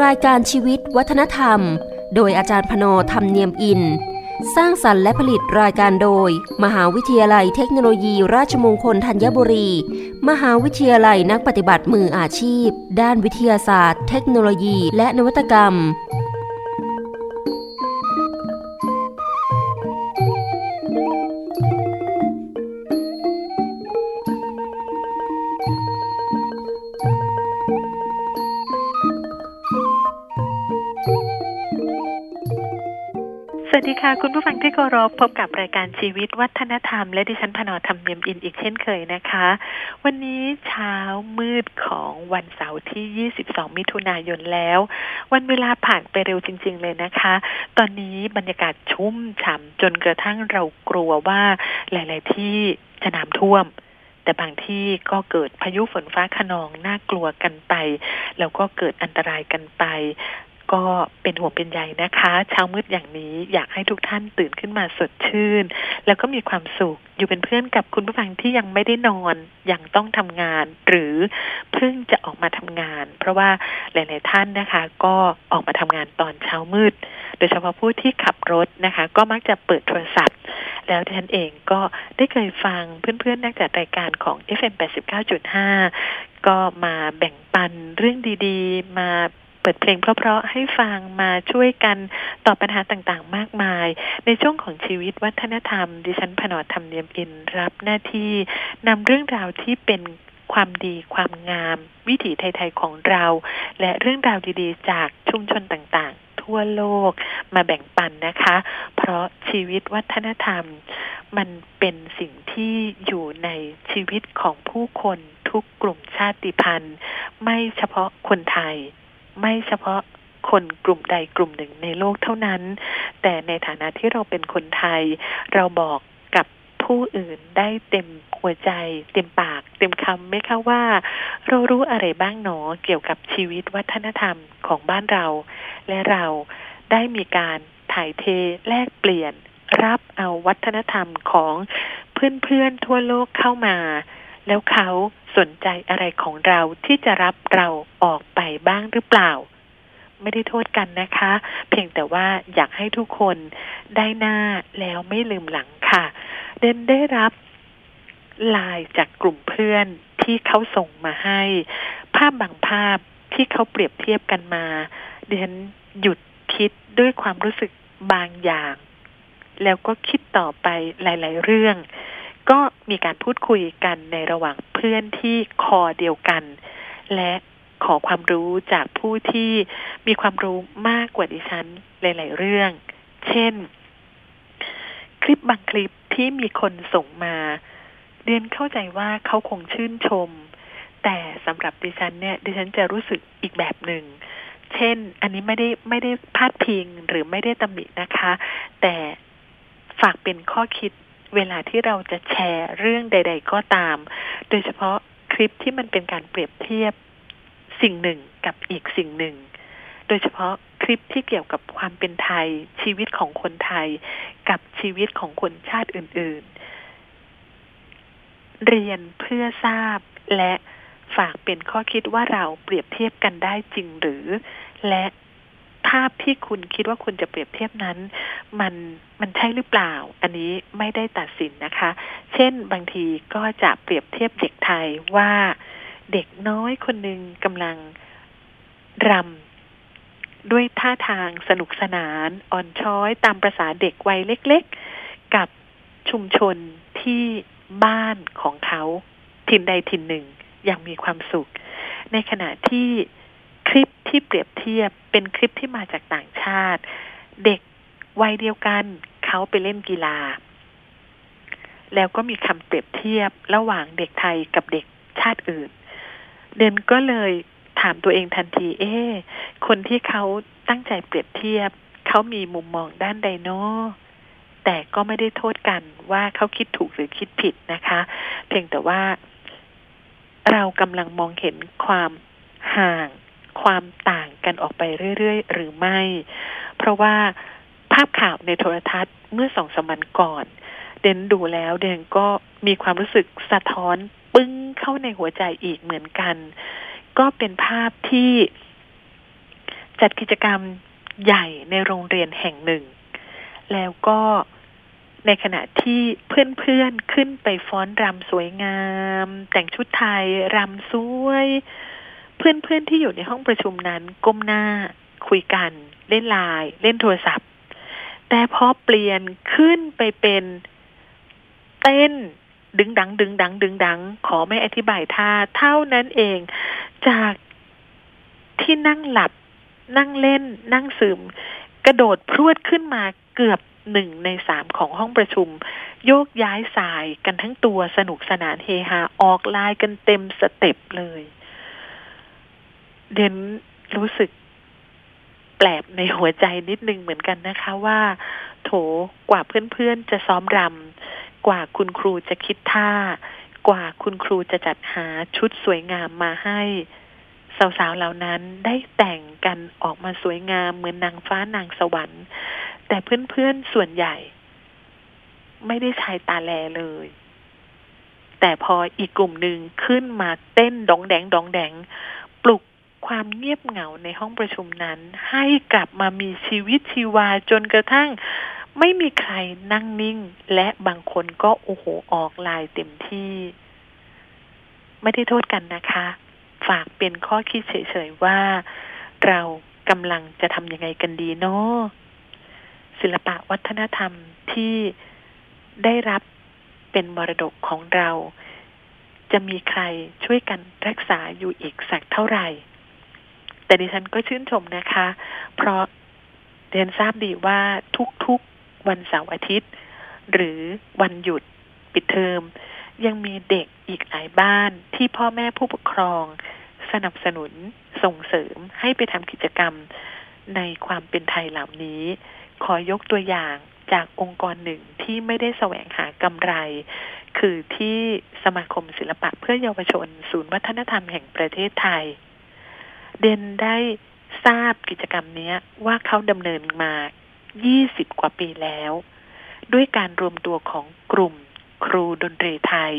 รายการชีวิตวัฒนธรรม โดยอาจารย์พนธรรมเนียมอิน สร้างสรรค์และผลิตรายการโดย มหาวิทยาลัยเทคโนโลยีราชมงคลธัญบุรี มหาวิทยาลัยนักปฏิบัติมืออาชีพ ด้านวิทยาศาสตร์ เทคโนโลยี และนวัตกรรม ค่ะ คุณผู้ฟังที่เคารพพบกับรายการชีวิตวัฒนธรรม และดิฉันพนอธรรมเนียมอินอีกเช่นเคยนะคะ วันนี้เช้ามืดของวันเสาร์ที่ 22 มิถุนายนแล้ว วันเวลาผ่านไปเร็วจริง ๆ เลยนะคะ ตอนนี้บรรยากาศชุ่มฉ่ำจนกระทั่งเรากลัวว่าหลาย ๆ ที่จะน้ำท่วมแต่บางที่ก็เกิดพายุฝนฟ้าขนองน่ากลัวกันไป แล้วก็เกิดอันตรายกันไป ก็เป็นห่วงเป็นใยนะคะ เช้ามืดอย่างนี้อยากให้ทุกท่านตื่นขึ้นมาสดชื่น แล้วก็มีความสุขอยู่เป็นเพื่อนกับคุณผู้ฟังที่ยังไม่ได้นอนยังต้องทำงาน หรือเพิ่งจะออกมาทำงาน เพราะว่าหลาย ๆ ท่านนะคะ ก็ออกมาทำงานตอนเช้ามืด โดยเฉพาะผู้ที่ขับรถนะคะ ก็มักจะเปิดโทรศัพท์ แล้วดิฉันเองก็ได้เคยฟังเพื่อน ๆ นักจัดรายการของ FM 89.5ก็มาแบ่งปันเรื่องดีๆ มา เปิดเพลงเพราะๆให้ฟังมาช่วยกันตอบปัญหาต่างๆ มากมาย ในช่วงของชีวิตวัฒนธรรม ดิฉันผนอธรรมเนียมอินรับหน้าที่นำเรื่องราวที่เป็นความดีความงาม วิถีไทย ๆ ของเรา และเรื่องราวดีๆ จากชุมชนต่างๆ ทั่วโลกมาแบ่งปันนะคะ เพราะชีวิตวัฒนธรรม มันเป็นสิ่งที่อยู่ในชีวิตของผู้คนทุกกลุ่มชาติพันธุ์ ไม่เฉพาะคนไทย ไม่เฉพาะคนกลุ่มใดกลุ่มหนึ่งในโลกเท่านั้น แต่ในฐานะที่เราเป็นคนไทย เราบอกกับผู้อื่นได้เต็มหัวใจ เต็มปาก เต็มคำไหมคะว่า เรารู้อะไรบ้างหนอเกี่ยวกับชีวิตวัฒนธรรมของบ้านเรา และเราได้มีการถ่ายเทแลกเปลี่ยนรับเอาวัฒนธรรมของเพื่อนๆทั่วโลกเข้ามา แล้วเขาสนใจอะไรของเราที่จะรับเราออกไปบ้างหรือเปล่า ไม่ได้โทษกันนะคะ เพียงแต่ว่าอยากให้ทุกคนได้หน้าแล้วไม่ลืมหลังค่ะ เดนได้รับไลน์จากกลุ่มเพื่อนที่เขาส่งมาให้ ภาพบางภาพที่เขาเปรียบเทียบกันมา เดนหยุดคิดด้วยความรู้สึกบางอย่าง แล้วก็คิดต่อไปหลาย ๆ เรื่อง ก็มีการพูดคุยกันในระหว่างเพื่อนที่คอเดียวกัน และขอความรู้จากผู้ที่มีความรู้มากกว่าดิฉันหลาย ๆ เรื่อง เช่น คลิปบางคลิปที่มีคนส่งมาเรียนเข้าใจว่าเขาคงชื่นชม แต่สำหรับดิฉันเนี่ยดิฉันจะรู้สึกอีกแบบหนึ่ง เช่น อันนี้ไม่ได้ไม่ได้พาดพิงหรือไม่ได้ตำหนินะคะ แต่ฝากเป็นข้อคิด เวลาที่เราจะแชร์เรื่องใด ๆ ก็ตาม โดยเฉพาะคลิปที่มันเป็นการเปรียบเทียบสิ่งหนึ่งกับอีกสิ่งหนึ่ง โดยเฉพาะคลิปที่เกี่ยวกับความเป็นไทย ชีวิตของคนไทย กับชีวิตของคนชาติอื่น ๆ เรียนเพื่อทราบและฝากเป็นข้อคิดว่าเราเปรียบเทียบกันได้จริงหรือ และ ภาพที่คุณคิดว่าคุณจะเปรียบเทียบนั้น มันมันใช่หรือเปล่า อันนี้ไม่ได้ตัดสินนะคะ เช่นบางทีก็จะเปรียบเทียบเด็กไทยว่าเด็กน้อยคนหนึ่งกำลังรำด้วยท่าทางสนุกสนานอ่อนช้อยตามประษาเด็กวัยเล็ก ๆ กับชุมชนที่บ้านของเขาถิ่นใดถิ่นหนึ่งอย่างมีความสุข ในขณะที่ คลิปที่เปรียบเทียบเป็นคลิปที่มาจากต่างชาติ เด็กวัยเดียวกันเขาไปเล่นกีฬา แล้วก็มีคำเปรียบเทียบระหว่างเด็กไทยกับเด็กชาติอื่น เดนก็เลยถามตัวเองทันที เอ๊คนที่เขาตั้งใจเปรียบเทียบ เขามีมุมมองด้านใดเนาะแต่ก็ไม่ได้โทษกันว่าเขาคิดถูกหรือคิดผิดนะคะ เพียงแต่ว่าเรากำลังมองเห็นความห่าง ความต่างกันออกไปเรื่อยๆ หรือไม่ เพราะว่าภาพข่าวในโทรทัศน์เมื่อสองสมันก่อน เดนดูแล้วเดนก็มีความรู้สึกสะท้อนปึ้งเข้าในหัวใจอีกเหมือนกัน ก็เป็นภาพที่จัดกิจกรรมใหญ่ในโรงเรียนแห่งหนึ่ง แล้วก็ในขณะที่เพื่อนๆขึ้นไปฟ้อนรำสวยงาม แต่งชุดไทยรำสวย เพื่อนๆที่อยู่ในห้องประชุมนั้นก้มหน้า คุยกัน เล่นไลน์เล่นโทรศัพท์ แต่พอเปลี่ยนขึ้นไปเป็นเต้นดึงดัง ดึงดัง ดึงดัง ขอไม่อธิบายท่าเท่านั้นเอง จากที่นั่งหลับ นั่งเล่น นั่งซึมกระโดดพรวดขึ้นมาเกือบหนึ่งในสามของห้องประชุม โยกย้ายสายกันทั้งตัวสนุกสนานเฮฮาออกลายกันเต็มสเต็ปเลย เดนรู้สึกแปลบในหัวใจนิดนึงเหมือนกันนะคะ ว่า โถกว่าเพื่อนๆจะซ้อมรำกว่าคุณครูจะคิดท่า กว่าคุณครูจะจัดหาชุดสวยงามมาให้สาวๆเหล่านั้นได้แต่งกันออกมาสวยงามเหมือนนางฟ้านางสวรรค์ แต่เพื่อนๆส่วนใหญ่ ไม่ได้ใช้ตาแลเลย แต่พออีกกลุ่มหนึ่งขึ้นมาเต้นดองแดงดองแดง ปลุก ความเงียบเหงาในห้องประชุมนั้น ให้กลับมามีชีวิตชีวาจนกระทั่งไม่มีใครนั่งนิ่ง และบางคนก็โอ้โหออกลายเต็มที่ ไม่ได้โทษกันนะคะ ฝากเป็นข้อคิดเฉยๆว่า เรากำลังจะทำยังไงกันดีเนาะศิลปะวัฒนธรรมที่ได้รับเป็นมรดกของเรา จะมีใครช่วยกันรักษาอยู่อีกสักเท่าไหร่ แต่ดิฉันก็ชื่นชมนะคะ เพราะเรียนทราบดีว่าทุกๆวันเสาร์อาทิตย์ หรือวันหยุดปิดเทอม ยังมีเด็กอีกหลายบ้านที่พ่อแม่ผู้ปกครอง สนับสนุนส่งเสริมให้ไปทำกิจกรรมในความเป็นไทยเหล่านี้ ขอยกตัวอย่างจากองค์กรหนึ่งที่ไม่ได้แสวงหากำไร คือที่สมาคมศิลปะเพื่อเยาวชน ศูนย์วัฒนธรรมแห่งประเทศไทย เดนได้ทราบกิจกรรมนี้ว่าเขาดำเนินมา 20 กว่าปีแล้ว ด้วยการรวมตัวของกลุ่ม ครูดนตรีไทย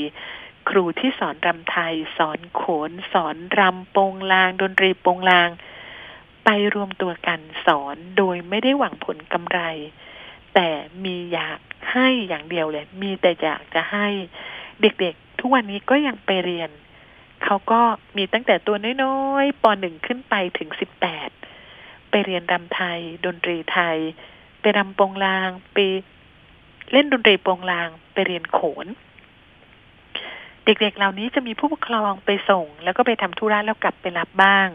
ครูที่สอนรำไทย สอนโขน สอนรำโปงลาง ดนตรีโปงลาง ไปรวมตัวกันสอนโดยไม่ได้หวังผลกำไร แต่มีอยากให้อย่างเดียวเลย มีแต่อยากจะให้ เด็กๆ ทุกวันนี้ก็ยังไปเรียน เขาก็มีตั้งแต่ตัวน้อยๆปหนึ่งขึ้นไปถึงสิบแปดไปเรียนรำไทย ดนตรีไทย ไปรำโปงลาง ไปเล่นดนตรีโปงลาง ไปเรียนโขน เด็กๆ เหล่านี้จะมีผู้ปกครองไปส่ง แล้วก็ไปทำธุระแล้วกลับไปรับบ้าง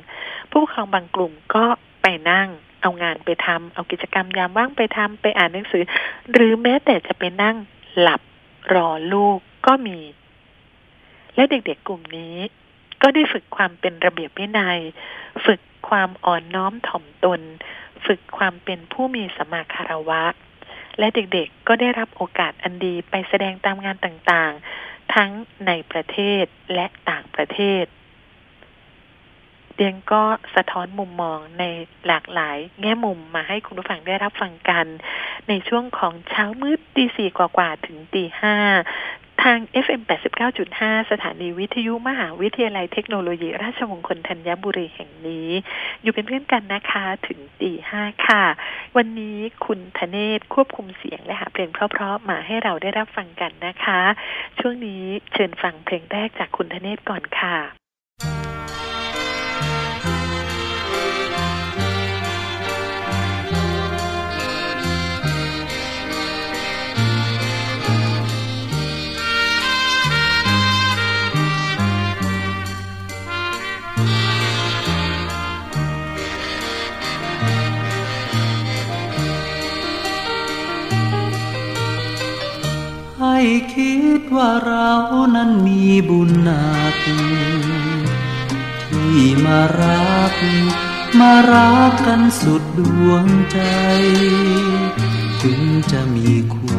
ผู้ปกครองบางกลุ่มก็ไปนั่ง เอางานไปทำเอากิจกรรมยามว่างไปทำไปอ่านหนังสือ หรือแม้แต่จะไปนั่งหลับรอลูกก็มีและเด็กๆกลุ่มนี้ ก็ได้ฝึกความเป็นระเบียบวินัย ฝึกความอ่อนน้อมถ่อมตน ฝึกความเป็นผู้มีสมาคารวะ และเด็กๆก็ได้รับโอกาสอันดีไปแสดงตามงานต่างๆ ทั้งในประเทศและต่างประเทศเดียงก็สะท้อนมุมมองในหลากหลายแง่มุมมาให้คุณผู้ฟังได้รับฟังกัน ในช่วงของเช้ามืดตีสี่กว่าๆถึงตีห้า ทาง FM 89.5 สถานีวิทยุมหาวิทยาลัยเทคโนโลยี ราชมงคลธัญบุรีแห่งนี้ อยู่เป็นเพื่อนกันนะคะถึงตีห้าค่ะ วันนี้คุณธเนศควบคุมเสียงและหาเพลงเพราะๆมาให้เราได้รับฟังกันนะคะ ช่วงนี้เชิญฟังเพลงแรกจากคุณธเนศก่อนค่ะ คิดว่าเรานั้นมีบุญหนัก ที่มารัก มารักกันสุดดวงใจ ถึงจะมีคู่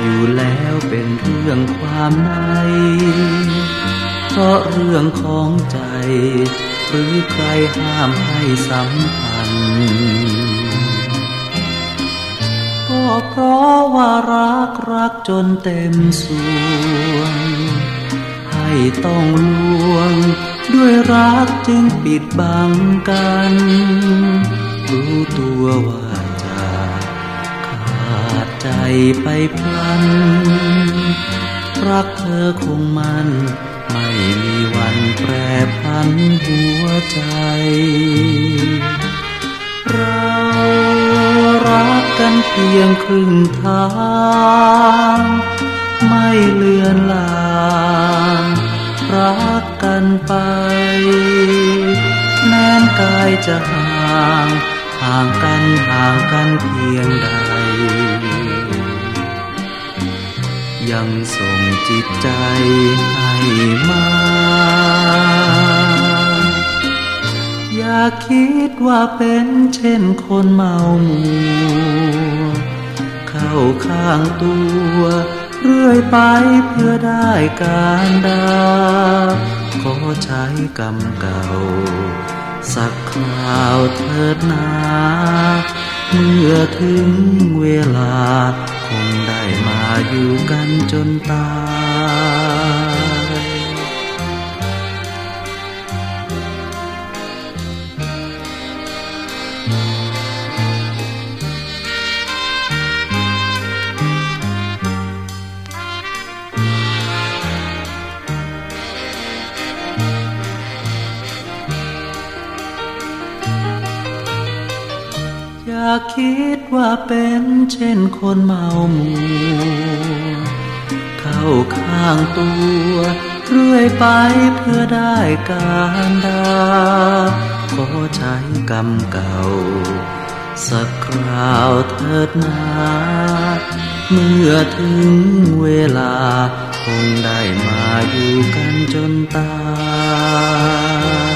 อยู่แล้วเป็นเรื่องความใน เพราะเรื่องของใจ หรือใครห้ามให้สัมพันธ์ เพราะว่ารักรักจนเต็มส่วน ให้ต้องลวง ด้วยรักจึงปิดบังกัน รู้ตัวว่าจะขาดใจไปพลัน รักเธอคงมันไม่มีวันแปรพันหัวใจ เรา รักกันเพียงครึ่งทาง ไม่เลือนลางรักกันไป แม้นกายจะห่าง ห่างกันห่างกันเพียงใด ยังส่งจิตใจให้มา อย่าคิดว่าเป็นเช่นคนเมามัวเข้าข้างตัว เรื่อยไปเพื่อได้การดา ขอใช้กรรมเก่า สักคราวเถิดนาเมื่อถึงเวลา คงได้มาอยู่กันจนตาย คิดว่าเป็นเช่นคนเมาหมูเข้าข้างตัวเรื่อยไปเพื่อได้การดาขอใช้กรรมเก่า สักคราวเถิดนาเมื่อถึงเวลา คงได้มาอยู่กันจนตาย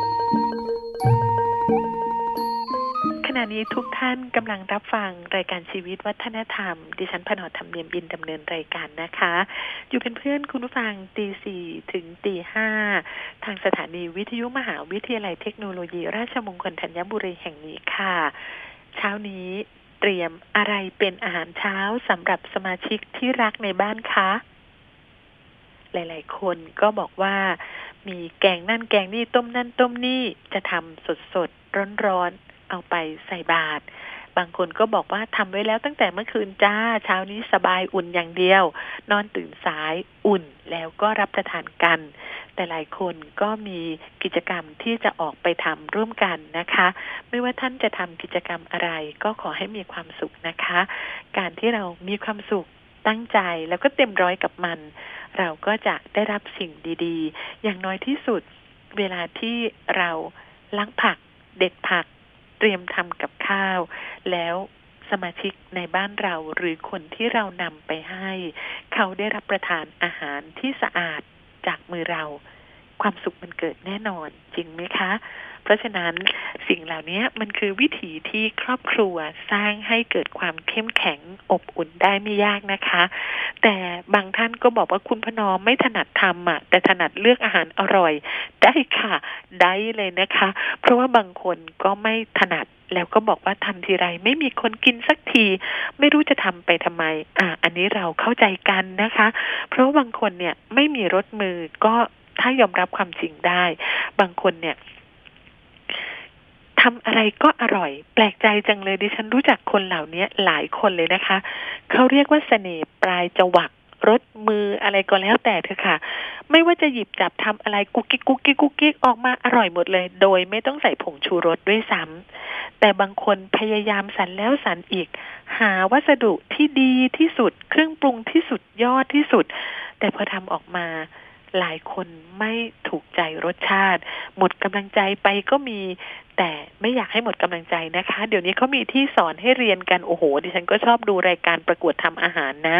3043 ณะนี้ทุกท่านกำลังรับฟังรายการชีวิตวัฒนธรรม ดิฉันพนอธรรมเนียมอินดำเนินรายการนะคะ อยู่เป็นเพื่อนคุณผู้ฟังตีสี่ถึงตีห้าทางสถานีวิทยุมหาวิทยาลัยเทคโนโลยี ราชมงคลธัญบุรีแห่งนี้ค่ะ เช้านี้เตรียมอะไรเป็นอาหารเช้าสำหรับสมาชิกที่รักในบ้านคะ หลายๆ คนก็บอกว่ามีแกงนั่นแกงนี่ต้มนั่นต้มนี่จะทำสดสดร้อน เอาไปใส่บาตรบางคนก็บอกว่าทำไว้แล้วตั้งแต่เมื่อคืนจ้าเช้านี้สบายอุ่นอย่างเดียว นอนตื่นสายอุ่นแล้วก็รับประทานกัน แต่หลายคนก็มีกิจกรรมที่จะออกไปทำร่วมกันนะคะ ไม่ว่าท่านจะทำกิจกรรมอะไร ก็ขอให้มีความสุขนะคะ การที่เรามีความสุขตั้งใจแล้วก็เต็มร้อยกับมัน เราก็จะได้รับสิ่งดีๆ อย่างน้อยที่สุด เวลาที่เราล้างผัก เด็ดผัก เตรียมทำกับข้าว แล้วสมาชิกในบ้านเราหรือคนที่เรานำไปให้ เขาได้รับประทานอาหารที่สะอาดจากมือเรา ความสุขมันเกิดแน่นอนจริงไหมคะ เพราะฉะนั้นสิ่งเหล่านี้มันคือวิถีที่ครอบครัวสร้างให้เกิดความเข้มแข็งอบอุ่นได้ไม่ยากนะคะ แต่บางท่านก็บอกว่าคุณพนอมไม่ถนัดทำอะแต่ถนัดเลือกอาหารอร่อย ได้ค่ะ ได้เลยนะคะ เพราะว่าบางคนก็ไม่ถนัดแล้วก็บอกว่าทำทีไรไม่มีคนกินสักที ไม่รู้จะทำไปทำไม อ่า อันนี้เราเข้าใจกันนะคะ เพราะว่าบางคนเนี่ยไม่มีรสมือก็ถ้ายอมรับความจริงได้ บางคนเนี่ย ทำอะไรก็อร่อย แปลกใจจังเลยดิฉันรู้จักคนเหล่านี้หลายคนเลยนะคะ เขาเรียกว่าเสน่ห์ปลายจวักรสมืออะไรก็แล้วแต่เถอะค่ะ ไม่ว่าจะหยิบจับทำอะไรกุ๊กกิ๊กกุ๊กกิ๊กกุ๊กกิ๊กออกมาอร่อยหมดเลย โดยไม่ต้องใส่ผงชูรสด้วยซ้ำแต่บางคนพยายามสรรแล้วสรรอีก หาวัสดุที่ดีที่สุด เครื่องปรุงที่สุดยอดที่สุด แต่พอทำออกมาหลายคนไม่ถูกใจรสชาติ หมดกำลังใจไปก็มี แต่ไม่อยากให้หมดกำลังใจนะคะ เดี๋ยวนี้เขามีที่สอนให้เรียนกันโอ้โห ดิฉันก็ชอบดูรายการประกวดทำอาหารนะ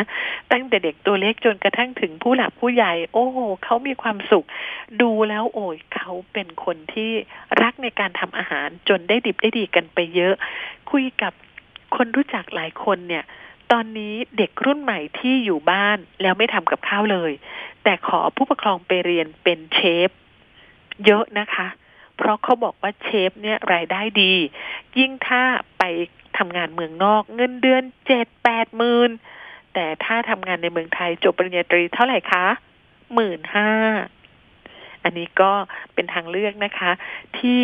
ตั้งแต่เด็กตัวเล็กจนกระทั่งถึงผู้หลักผู้ใหญ่ โอ้โหเขามีความสุข ดูแล้วโอ้ยเขาเป็นคนที่รักในการทำอาหารจนได้ดิบได้ดีกันไปเยอะ คุยกับคนรู้จักหลายคนเนี่ย ตอนนี้เด็กรุ่นใหม่ที่อยู่บ้านแล้วไม่ทำกับข้าวเลย แต่ขอผู้ปกครองไปเรียนเป็นเชฟเยอะนะคะ เพราะเขาบอกว่าเชฟเนี่ยรายได้ดี ยิ่งถ้าไปทำงานเมืองนอกเงินเดือนเจ็ดแปดหมื่นแต่ถ้าทำงานในเมืองไทยจบปริญญาตรีเท่าไหร่คะหมื่นห้าอันนี้ก็เป็นทางเลือกนะคะ ที่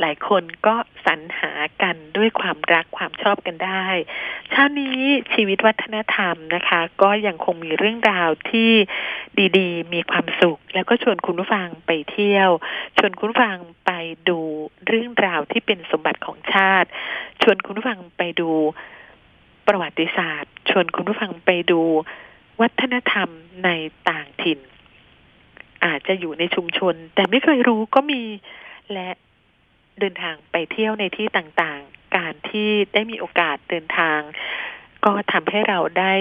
หลายคนก็สรรหากันด้วยความรักความชอบกันได้ เช้านี้ชีวิตวัฒนธรรมนะคะ ก็ยังคงมีเรื่องราวที่ดีๆ มีความสุข แล้วก็ชวนคุณผู้ฟังไปเที่ยว ชวนคุณผู้ฟังไปดูเรื่องราวที่เป็นสมบัติของชาติ ชวนคุณผู้ฟังไปดูประวัติศาสตร์ ชวนคุณผู้ฟังไปดูวัฒนธรรมในต่างถิ่น อาจจะอยู่ในชุมชน แต่ไม่เคยรู้ก็มีและ เดินทางไปเที่ยวในที่ต่างๆ การที่ได้มีโอกาสเดินทาง ก็ทำให้เราได้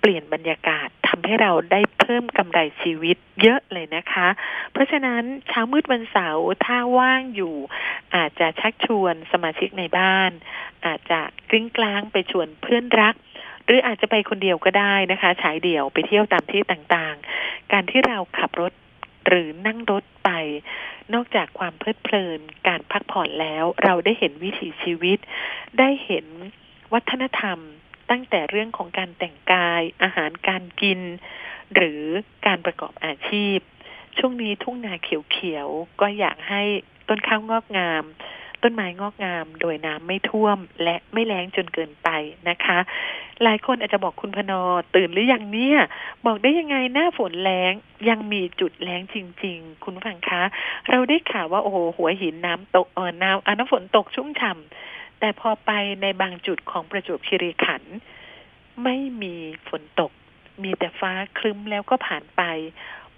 เปลี่ยนบรรยากาศทำให้เราได้เพิ่มกำไรชีวิตเยอะเลยนะคะ เพราะฉะนั้นเช้ามืดวันเสาร์ถ้าว่างอยู่ อาจจะชักชวนสมาชิกในบ้าน อาจจะกลิ้งกลางไปชวนเพื่อนรัก หรืออาจจะไปคนเดียวก็ได้นะคะ ฉายเดี่ยวไปเที่ยวตามที่ต่างๆ การที่เราขับรถ หรือนั่งรถไป นอกจากความเพลิดเพลินการพักผ่อนแล้ว เราได้เห็นวิถีชีวิต ได้เห็นวัฒนธรรม ตั้งแต่เรื่องของการแต่งกาย อาหารการกิน หรือการประกอบอาชีพ ช่วงนี้ทุ่งนาเขียวๆก็อยากให้ต้นข้าวงอกงาม ต้นไม้งอกงาม โดยน้ำไม่ท่วม และไม่แล้งจนเกินไปนะคะ หลายคนอาจจะบอกคุณพนอตื่นหรือยังเนี่ยบอกได้ยังไงหน้าฝนแล้งยังมีจุดแล้งจริง ๆ คุณฟังคะ เราได้ข่าวว่าโอ้โหหัวหินน้ำตกเออน้ำอ่น้ำฝนตกชุ่มฉ่ำแต่พอไปในบางจุดของประจวบคีรีขันธ์ไม่มีฝนตก มีแต่ฟ้าคลึ้มแล้วก็ผ่านไป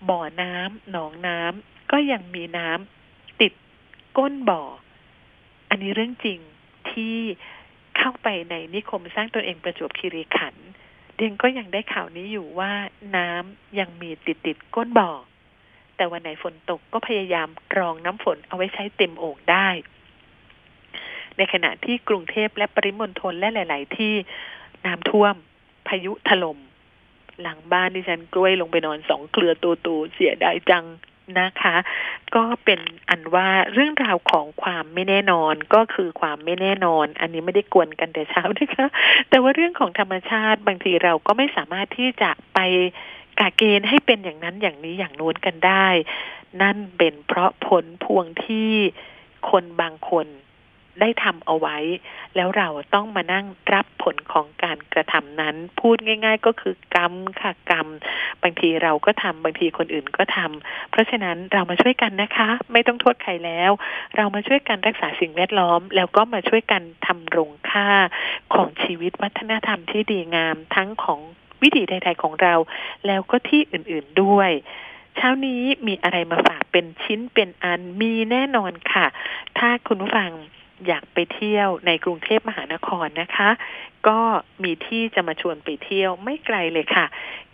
บ่อน้ำหนองน้ำก็ยังมีน้ำติดก้นบ่อ อันนี้เรื่องจริงที่ เข้าไปในนิคมสร้างตนเองประจวบคีรีขันธ์เดนก็ยังได้ข่าวนี้อยู่ว่าน้ำยังมีติดติดก้นบ่อ แต่วันไหนฝนตกก็พยายามกรองน้ำฝนเอาไว้ใช้เต็มโอ่งได้ ในขณะที่กรุงเทพและปริมณฑลและหลาย ๆ ที่น้ำท่วม พายุถลม่มหลังบ้านที่ฉันกล้วยลงไปนอนสองเครือตัวตูเสียดายจัง นะคะ ก็เป็นอันว่าเรื่องราวของความไม่แน่นอนก็คือความไม่แน่นอน อันนี้ไม่ได้กวนกันแต่เช้านะคะแต่ว่าเรื่องของธรรมชาติบางทีเราก็ไม่สามารถที่จะไปกาเกณฑ์ให้เป็นอย่างนั้นอย่างนี้อย่างโน้นกันได้ นั่นเป็นเพราะผลพวงที่คนบางคน ได้ทำเอาไว้ แล้วเราต้องมานั่งรับผลของการกระทำนั้น พูดง่าย ๆ ก็คือกรรมค่ะกรรม บางทีเราก็ทำบางทีคนอื่นก็ทำเพราะฉะนั้นเรามาช่วยกันนะคะ ไม่ต้องโทษใครแล้ว เรามาช่วยกันรักษาสิ่งแวดล้อม แล้วก็มาช่วยกันทำรงค่าของชีวิตวัฒนธรรมที่ดีงามทั้งของวิถีไทยๆของเรา แล้วก็ที่อื่นๆด้วยเช้านี้มีอะไรมาฝากเป็นชิ้นเป็นอันมีแน่นอนค่ะ ถ้าคุณผู้ฟัง อยากไปเที่ยวในกรุงเทพมหานครนะคะ ก็มีที่จะมาชวนไปเที่ยวไม่ไกลเลยค่ะ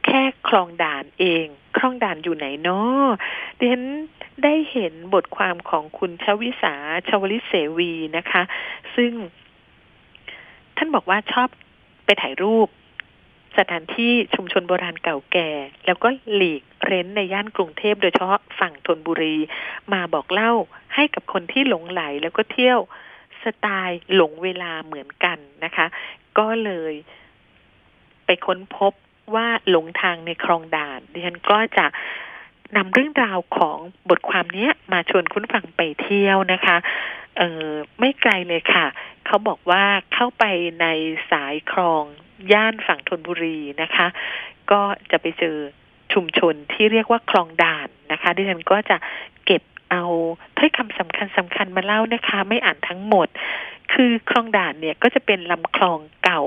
แค่คลองด่านเอง คลองด่านอยู่ไหนเนาะเดนได้เห็นบทความของคุณชวิสาชวลิศเสวีนะคะ ซึ่ง ท่านบอกว่าชอบไปถ่ายรูปสถานที่ชุมชนโบราณเก่าแก่ แล้วก็หลีกเร้นในย่านกรุงเทพโดยเฉพาะฝั่งธนบุรี มาบอกเล่าให้กับคนที่หลงไหลแล้วก็เที่ยว สไตล์หลงเวลาเหมือนกันนะคะ ก็เลยไปค้นพบว่าหลงทางในคลองด่าน ดิฉันก็จะนำเรื่องราวของบทความนี้มาชวนคุณฟังไปเที่ยวนะคะเออไม่ไกลเลยค่ะ เขาบอกว่าเข้าไปในสายคลองย่านฝั่งธนบุรีนะคะ ก็จะไปเจอชุมชนที่เรียกว่าคลองด่านนะคะ ดิฉันก็จะเก็บ เอาถ้อยคำสำคัญสำคัญมาเล่านะคะ ไม่อ่านทั้งหมด คือคลองด่านเนี่ยก็จะเป็นลำคลองเก่า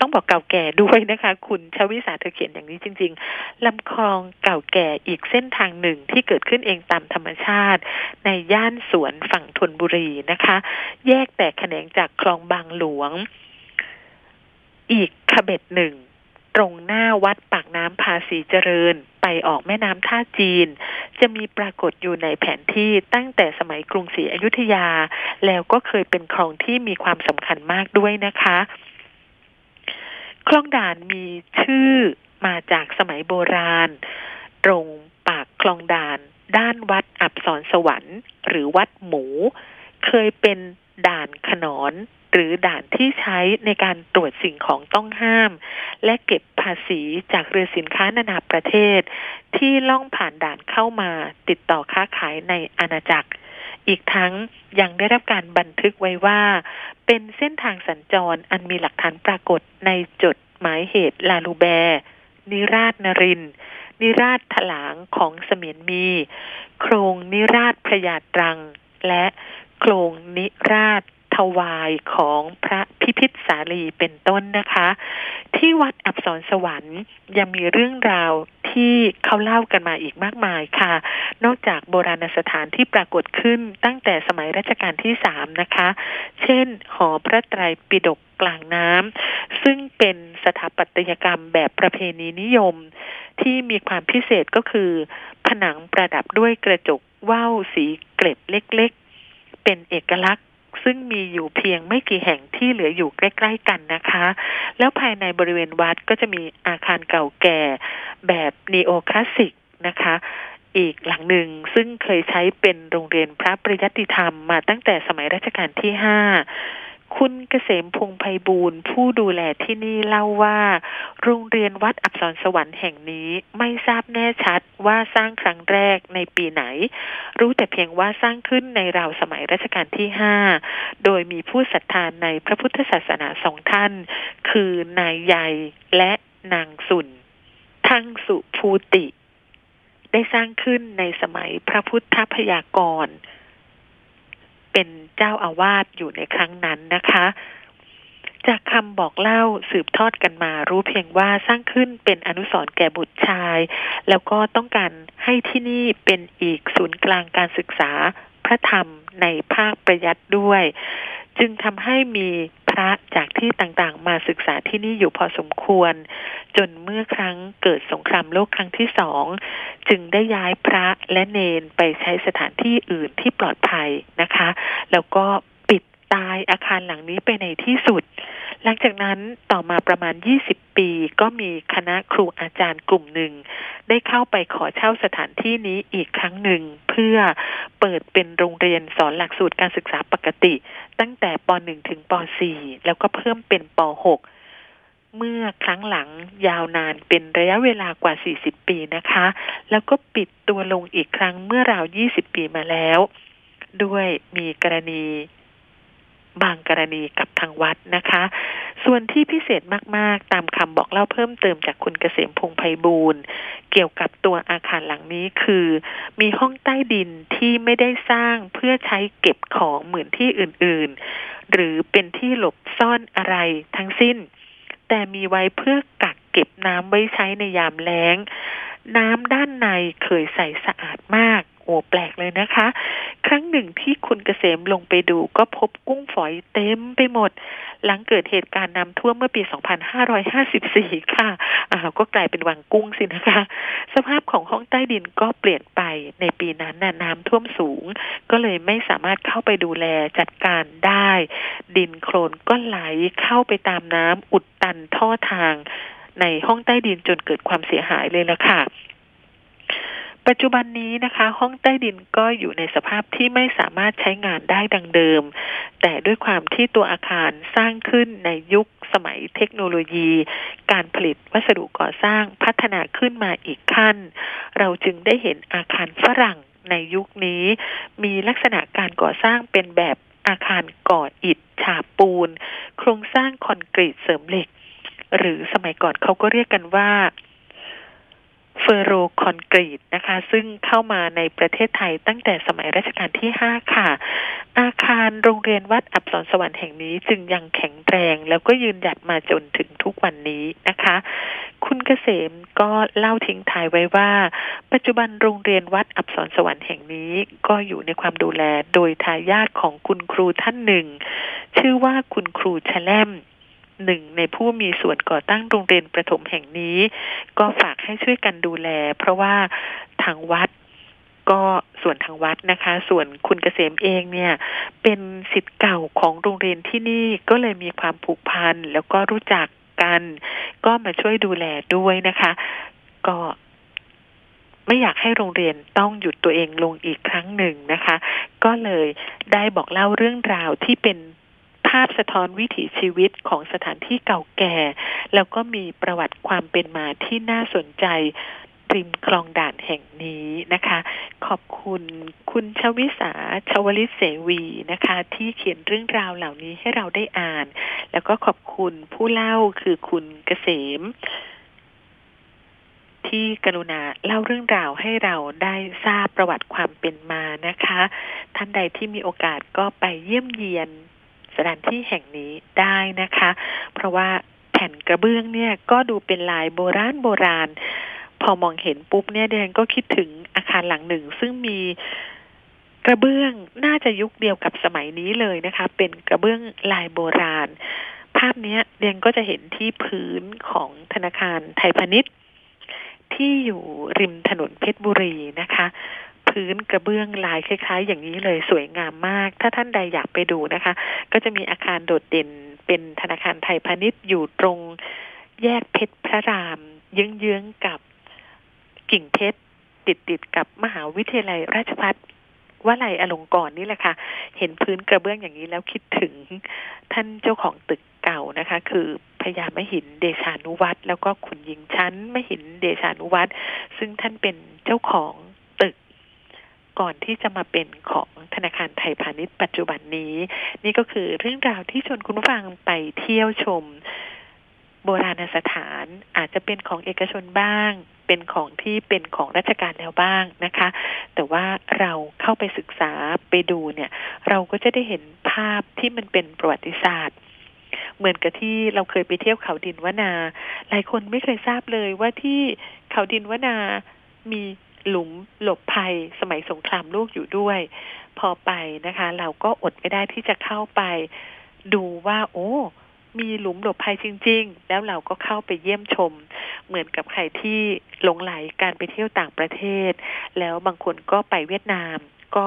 ต้องบอกเก่าแก่ด้วยนะคะ คุณชวิสาเธอเขียนอย่างนี้จริง ๆลำคลองเก่าแก่อีกเส้นทางหนึ่งที่เกิดขึ้นเองตามธรรมชาติ ในย่านสวนฝั่งธนบุรีนะคะ แยกแตกแขนงจากคลองบางหลวง อีกขบเบ็ดหนึ่ง ตรงหน้าวัดปากน้ำภาษีเจริญ ไปออกแม่น้ำท่าจีน จะมีปรากฏอยู่ในแผนที่ตั้งแต่สมัยกรุงศรีอยุธยา แล้วก็เคยเป็นคลองที่มีความสำคัญมากด้วยนะคะ คลองด่านมีชื่อมาจากสมัยโบราณ ตรงปากคลองด่าน ด้านวัดอับสรสวรรค์ หรือวัดหมู เคยเป็น ด่านขนอนหรือด่านที่ใช้ในการตรวจสิ่งของต้องห้าม และเก็บภาษีจากเรือสินค้านานาประเทศ ที่ล่องผ่านด่านเข้ามาติดต่อค้าขายในอาณาจักร อีกทั้งยังได้รับการบันทึกไว้ว่า เป็นเส้นทางสัญจรอันมีหลักฐานปรากฏในจดหมายเหตุลาลูแบร์นิราชนริน นิราชถลางของเสมียนมี โครงนิราชพระยาตรัง และ โครงนิราชถวายของพระพิพิธสาลีเป็นต้นนะคะ ที่วัดอับสรสวรรค์ยังมีเรื่องราวที่เขาเล่ากันมาอีกมากมายค่ะ นอกจากโบราณสถานที่ปรากฏขึ้นตั้งแต่สมัยรัชกาลที่สามนะคะ เช่น หอพระไตรปิฎกกลางน้ำซึ่งเป็นสถาปัตยกรรมแบบประเพณีนิยม ที่มีความพิเศษก็คือ ผนังประดับด้วยกระจกว่าวสีเกล็ดเล็ก เป็นเอกลักษณ์ซึ่งมีอยู่เพียงไม่กี่แห่งที่เหลืออยู่ใกล้ ๆ กันนะคะ แล้วภายในบริเวณวัดก็จะมีอาคารเก่าแก่แบบนีโอคลาสสิกนะคะ อีกหลังหนึ่งซึ่งเคยใช้เป็นโรงเรียนพระปริยัติธรรมมาตั้งแต่สมัยรัชกาลที่ห้า คุณเกษมพงไพบูลผู้ดูแลที่นี่เล่าว่า โรงเรียนวัดอับสรสวรรค์แห่งนี้ไม่ทราบแน่ชัดว่าสร้างครั้งแรกในปีไหน รู้แต่เพียงว่าสร้างขึ้นในราวสมัยรัชกาลที่ห้าโดยมีผู้ศรัทธานในพระพุทธศาสนาสองท่าน คือนายใหญ่และนางสุนทั้งสุภูติ ได้สร้างขึ้นในสมัยพระพุทธพยากรณ์เป็น เจ้าอาวาสอยู่ในครั้งนั้นนะคะ จากคำบอกเล่าสืบทอดกันมารู้เพียงว่าสร้างขึ้นเป็นอนุสรณ์แก่บุตรชาย แล้วก็ต้องการให้ที่นี่เป็นอีกศูนย์กลางการศึกษาพระธรรมในภาคประยัดด้วย จึงทำให้มีพระจากที่ต่างๆ มาศึกษาที่นี่อยู่พอสมควร จนเมื่อครั้งเกิดสงครามโลกครั้งที่สองจึงได้ย้ายพระและเนนไปใช้สถานที่อื่นที่ปลอดภัยนะคะ แล้วก็ ตายอาคารหลังนี้ไปในที่สุด หลังจากนั้นต่อมาประมาณ 20 ปี ก็มีคณะครูอาจารย์กลุ่มหนึ่ง ได้เข้าไปขอเช่าสถานที่นี้อีกครั้งหนึ่ง เพื่อเปิดเป็นโรงเรียนสอนหลักสูตรการศึกษาปกติ ตั้งแต่ป .1 ถึงป .4 แล้วก็เพิ่มเป็นป .6 เมื่อครั้งหลังยาวนานเป็นระยะเวลากว่า 40 ปีนะคะ แล้วก็ปิดตัวลงอีกครั้งเมื่อราว 20 ปีมาแล้ว ด้วยมีกรณี บางกรณีกับทางวัดนะคะ ส่วนที่พิเศษมากๆ ตามคำบอกเล่าเพิ่มเติมจากคุณเกษมพงไพบูลเกี่ยวกับตัวอาคารหลังนี้คือ มีห้องใต้ดินที่ไม่ได้สร้างเพื่อใช้เก็บของเหมือนที่อื่นๆ หรือเป็นที่หลบซ่อนอะไรทั้งสิ้น แต่มีไว้เพื่อกักเก็บน้ำไว้ใช้ในยามแล้ง น้ำด้านในเคยใสสะอาดมาก โอ้แปลกเลยนะคะ ครั้งหนึ่งที่คุณเกษมลงไปดูก็พบกุ้งฝอยเต็มไปหมด หลังเกิดเหตุการณ์น้ำท่วมเมื่อปี 2554 ค่ะอ้าวก็กลายเป็นวังกุ้งสินะคะ สภาพของห้องใต้ดินก็เปลี่ยนไปในปีนั้นน่ะน้ำท่วมสูง ก็เลยไม่สามารถเข้าไปดูแลจัดการได้ ดินโคลนก็ไหลเข้าไปตามน้ำอุดตันท่อทางในห้องใต้ดินจนเกิดความเสียหายเลยละค่ะ ปัจจุบันนี้นะคะ ห้องใต้ดินก็อยู่ในสภาพที่ไม่สามารถใช้งานได้ดังเดิม แต่ด้วยความที่ตัวอาคารสร้างขึ้นในยุคสมัยเทคโนโลยี การผลิตวัสดุก่อสร้างพัฒนาขึ้นมาอีกขั้น เราจึงได้เห็นอาคารฝรั่งในยุคนี้ มีลักษณะการก่อสร้างเป็นแบบอาคารก่ออิฐฉาบปูน โครงสร้างคอนกรีตเสริมเหล็ก หรือสมัยก่อนเขาก็เรียกกันว่า เฟอร์โรคอนกรีตนะคะ ซึ่งเข้ามาในประเทศไทยตั้งแต่สมัยรัชกาลที่ห้าค่ะ อาคารโรงเรียนวัดอับสรสวรรค์แห่งนี้จึงยังแข็งแรงแล้วก็ยืนหยัดมาจนถึงทุกวันนี้นะคะ คุณเกษมก็เล่าทิ้งท้ายไว้ว่า ปัจจุบันโรงเรียนวัดอับสรสวรรค์แห่งนี้ก็อยู่ในความดูแลโดยทายาทของคุณครูท่านหนึ่ง ชื่อว่าคุณครูชแลม หนึ่งในผู้มีส่วนก่อตั้งโรงเรียนประถมแห่งนี้ ก็ฝากให้ช่วยกันดูแล เพราะว่าทางวัดก็ส่วนทางวัดนะคะ ส่วนคุณเกษมเองเนี่ย เป็นสิทธิ์เก่าของโรงเรียนที่นี่ก็เลยมีความผูกพันแล้วก็รู้จักกัน ก็มาช่วยดูแลด้วยนะคะ ก็ไม่อยากให้โรงเรียนต้องหยุดตัวเองลงอีกครั้งหนึ่งนะคะ ก็เลยได้บอกเล่าเรื่องราวที่เป็น ภาพสะท้อนวิถีชีวิตของสถานที่เก่าแก่ แล้วก็มีประวัติความเป็นมาที่น่าสนใจริมคลองด่านแห่งนี้นะคะ ขอบคุณคุณชวิสาชวลิศเสวีนะคะ ที่เขียนเรื่องราวเหล่านี้ให้เราได้อ่าน แล้วก็ขอบคุณผู้เล่าคือคุณเกษม ที่กรุณาเล่าเรื่องราวให้เราได้ทราบประวัติความเป็นมานะคะ ท่านใดที่มีโอกาสก็ไปเยี่ยมเยียน สถานที่แห่งนี้ได้นะคะ เพราะว่าแผ่นกระเบื้องเนี่ยก็ดูเป็นลายโบราณโบราณ พอมองเห็นปุ๊บเนี่ยเดนก็คิดถึงอาคารหลังหนึ่ง ซึ่งมีกระเบื้องน่าจะยุคเดียวกับสมัยนี้เลยนะคะ เป็นกระเบื้องลายโบราณ ภาพนี้เดนก็จะเห็นที่พื้นของธนาคารไทยพาณิชย์ที่อยู่ริมถนนเพชรบุรีนะคะ พื้นกระเบื้องลายคล้าย ๆ อย่างนี้เลยสวยงามมาก ถ้าท่านใดอยากไปดูนะคะ ก็จะมีอาคารโดดเด่นเป็นธนาคารไทยพาณิชย์อยู่ตรงแยกเพชรพระรามเยื้องๆกับกิ่งเพชรติดติดกับมหาวิทยาลัยราชภัฏวลัยอลงกรณ์นี่แหละค่ะ เห็นพื้นกระเบื้องอย่างนี้แล้วคิดถึงท่านเจ้าของตึกเก่านะคะ คือพญามหินเดชานุวัตรแล้วก็ขุนยิงชั้นมหินเดชานุวัตรซึ่งท่านเป็นเจ้าของ ก่อนที่จะมาเป็นของธนาคารไทยพาณิชย์ปัจจุบันนี้ นี่ก็คือเรื่องราวที่ชวนคุณผู้ฟังไปเที่ยวชมโบราณสถานอาจจะเป็นของเอกชนบ้าง เป็นของที่เป็นของราชการแล้วบ้างนะคะ แต่ว่าเราเข้าไปศึกษาไปดูเนี่ย เราก็จะได้เห็นภาพที่มันเป็นประวัติศาสตร์ เหมือนกับที่เราเคยไปเที่ยวเขาดินวนา หลายคนไม่เคยทราบเลยว่าที่เขาดินวนามี หลุมหลบภัยสมัยสงครามโลกอยู่ด้วย พอไปนะคะ เราก็อดไม่ได้ที่จะเข้าไป ดูว่า โอ้มีหลุมหลบภัยจริง ๆ แล้วเราก็เข้าไปเยี่ยมชม เหมือนกับใครที่หลงไหลการไปเที่ยวต่างประเทศ แล้วบางคนก็ไปเวียดนาม ก็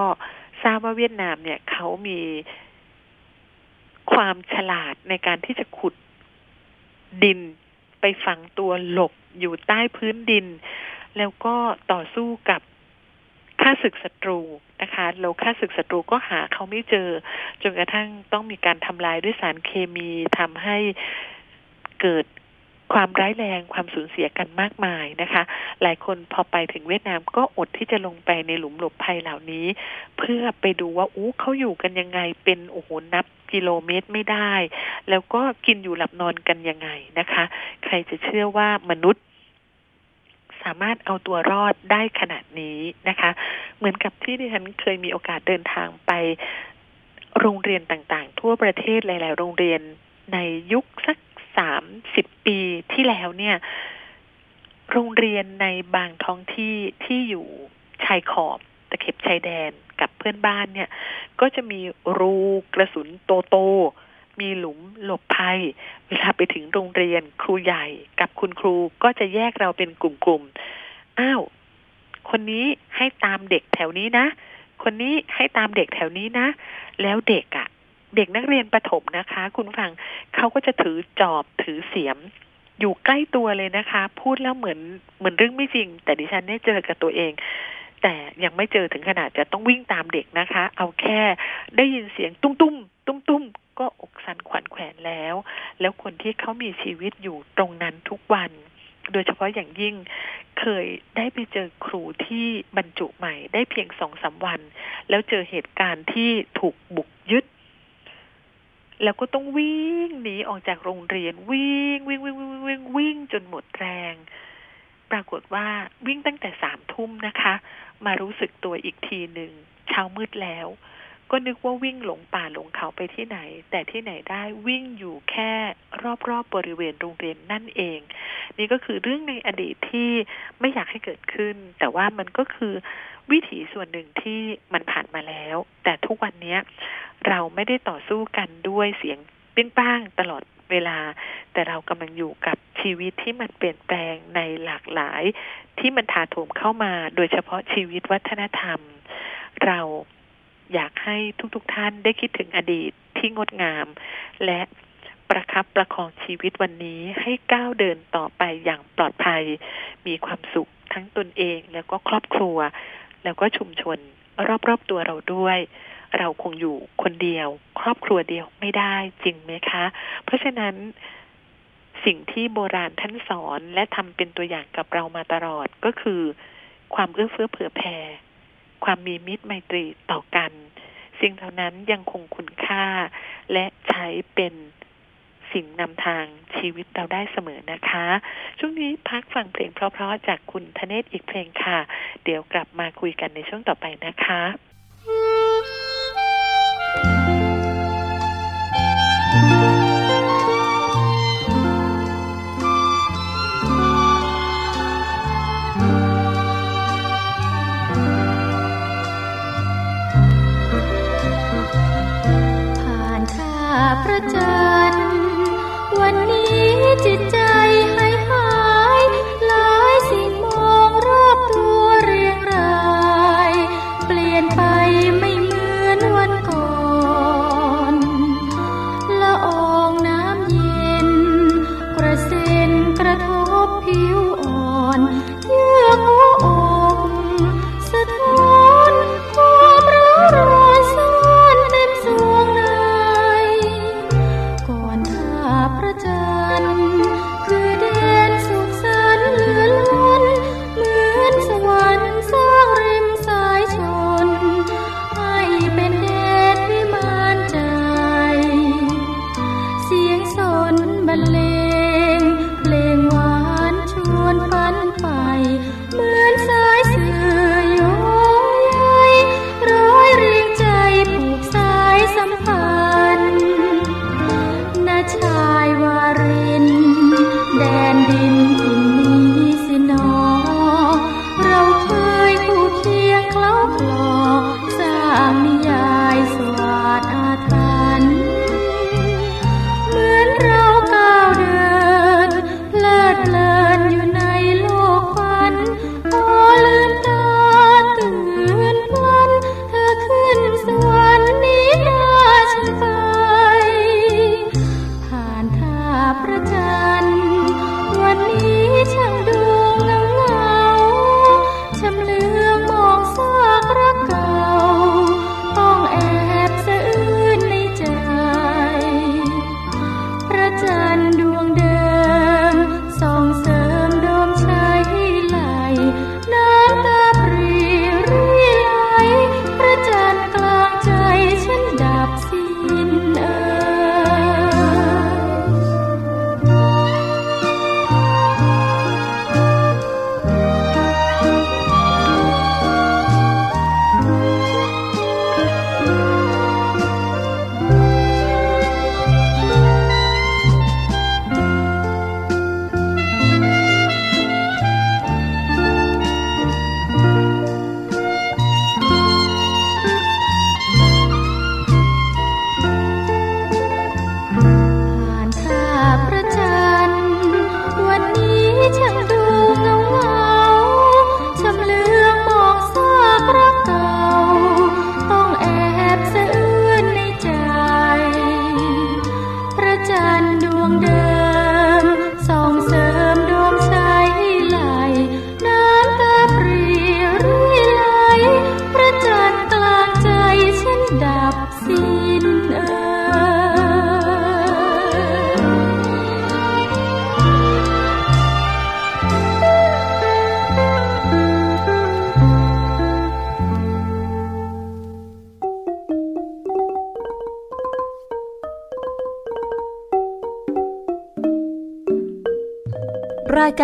ทราบว่าเวียดนามเนี่ยเขามีความฉลาดในการที่จะขุดดินไปฝังตัวหลบอยู่ใต้พื้นดิน แล้วก็ต่อสู้กับข้าศึกศัตรูนะคะแล้วข้าศึกศัตรูก็หาเขาไม่เจอ จนกระทั่งต้องมีการทำลายด้วยสารเคมีทำให้เกิดความร้ายแรงความสูญเสียกันมากมายนะคะ หลายคนพอไปถึงเวียดนามก็อดที่จะลงไปในหลุมหลบภัยเหล่านี้ เพื่อไปดูว่าอู้เขาอยู่กันยังไงเป็นโอ้โหนับกิโลเมตรไม่ได้ แล้วก็กินอยู่หลับนอนกันยังไงนะคะ ใครจะเชื่อว่ามนุษย์ามารถเอาตัวรอดได้ขนาดนี้นะคะ เหมือนกับที่ดิฉันเคยมีโอกาสเดินทางไปโรงเรียนต่างๆ ทั่วประเทศหลาย ๆ โรงเรียนในยุคสักสามสิบปีที่แล้วเนี่ย โรงเรียนในบางท้องที่ที่อยู่ชายขอบตะเข็บชายแดนกับเพื่อนบ้านเนี่ย ก็จะมีรูกระสุนโตโต มีหลุมหลบภัย เวลาไปถึงโรงเรียนครูใหญ่กับคุณครูก็จะแยกเราเป็นกลุ่มๆ อ้าว คนนี้ให้ตามเด็กแถวนี้นะ คนนี้ให้ตามเด็กแถวนี้นะ แล้วเด็กอะ่ะ เด็กนักเรียนประถมนะคะ คุณฟังเขาก็จะถือจอบถือเสียมอยู่ใกล้ตัวเลยนะคะ พูดแล้วเหมือนเหมือนเรื่องไม่จริง แต่ดิฉันได้เจอกับตัวเอง แต่ยังไม่เจอถึงขนาดจะต้องวิ่งตามเด็กนะคะ เอาแค่ได้ยินเสียงตุ้มตุ้มตุ้มตุ้ม ก็อกสั่นขวัญแขวนแล้ว แล้วคนที่เขามีชีวิตอยู่ตรงนั้นทุกวัน โดยเฉพาะอย่างยิ่งเคยได้ไปเจอครูที่บรรจุใหม่ ได้เพียงสองสาวัน แล้วเจอเหตุการณ์ที่ถูกบุกยึด แล้วก็ต้องวิ่งหนีออกจากโรงเรียนวิ่งวิ่งวิ่งวิ่งวิ่งวิ่งจนหมดแรง ปรากฏว่าวิ่งตั้งแต่สามทุ่มนะคะ มารู้สึกตัวอีกทีหนึ่งเช้ามืดแล้ว ก็นึกว่าวิ่งหลงป่าหลงเขาไปที่ไหน แต่ที่ไหนได้วิ่งอยู่แค่รอบๆบบริเวณโรงเรียนนั่นเอง นี่ก็คือเรื่องในอดีตที่ไม่อยากให้เกิดขึ้น แต่ว่ามันก็คือวิถีส่วนหนึ่งที่มันผ่านมาแล้ว แต่ทุกวันนี้เราไม่ได้ต่อสู้กันด้วยเสียงปิ้งป้างตลอดเวลา แต่เรากำลังอยู่กับชีวิตที่มันเปลี่ยนแปลงในหลากหลาย ที่มันถาโถมเข้ามา โดยเฉพาะชีวิตวัฒนธรรม เรา อยากให้ทุกๆทท่านได้คิดถึงอดีตที่งดงาม และประคับประคองชีวิตวันนี้ให้ก้าวเดินต่อไปอย่างปลอดภัย มีความสุขทั้งตนเองแล้วก็ครอบครัว แล้วก็ชุมชนรอบๆตัวเราด้วย เราคงอยู่คนเดียว ครอบครัวเดียวไม่ได้จริงไหมคะ เพราะฉะนั้นสิ่งที่โบราณท่านสอนและทำเป็นตัวอย่างกับเรามาตลอดก็คือ ความเอื้อเฟื้อเผื่อแผ่ ความมีมิตรไมตรีต่อกัน สิ่งเหล่านั้นยังคงคุณค่า และใช้เป็นสิ่งนำทางชีวิตเราได้เสมอนะคะ ช่วงนี้พักฟังเพลงเพราะๆจากคุณธเนศอีกเพลงค่ะ เดี๋ยวกลับมาคุยกันในช่วงต่อไปนะคะ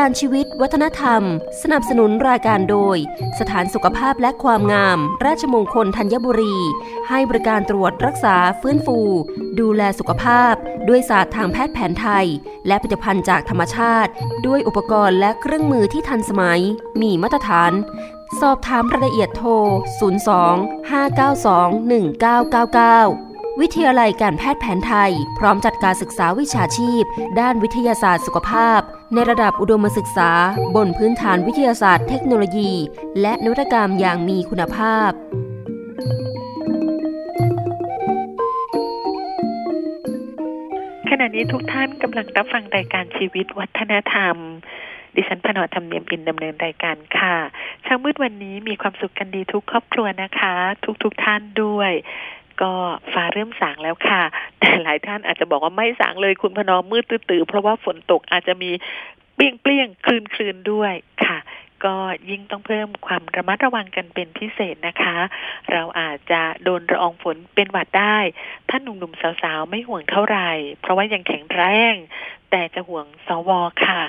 การชีวิต วัฒนธรรม สนับสนุนรายการโดย สถานสุขภาพและความงาม ราชมงคลธัญบุรี ให้บริการตรวจรักษาฟื้นฟู ดูแลสุขภาพ ด้วยศาสตร์ทางแพทย์แผนไทย และผลิตภัณฑ์จากธรรมชาติ ด้วยอุปกรณ์และเครื่องมือที่ทันสมัย มีมาตรฐาน สอบถามรายละเอียดโทร 02 592 1999 วิทยาลัยการแพทย์แผนไทย พร้อมจัดการศึกษาวิชาชีพ ด้านวิทยาศาสตร์สุขภาพ ในระดับอุดมศึกษา บนพื้นฐานวิทยาศาสตร์เทคโนโลยี และนวัตกรรมอย่างมีคุณภาพ ขณะนี้ทุกท่านกำลังรับฟังรายการชีวิตวัฒนธรรมดิฉันพนอธรรมเนียมอินดำเนินรายการค่ะเช้ามืดวันนี้มีความสุขกันดีทุกครอบครัวนะคะ ทุกๆทท่านด้วย ก็ฟ้าเริ่มสางแล้วค่ะ แต่หลายท่านอาจจะบอกว่าไม่สางเลยคุณพนอมมืดตื้อเพราะว่าฝนตกอาจจะมีเปรี้ยงเปรี้ยงคลื่นคลื่นด้วยค่ะ ก็ยิ่งต้องเพิ่มความระมัดระวังกันเป็นพิเศษนะคะ เราอาจจะโดนระอองฝนเป็นหวัดได้ท่านหนุ่มๆสาวๆ ไม่ห่วงเท่าไหร่ เพราะว่ายังแข็งแรง แต่จะห่วงสวค่ะ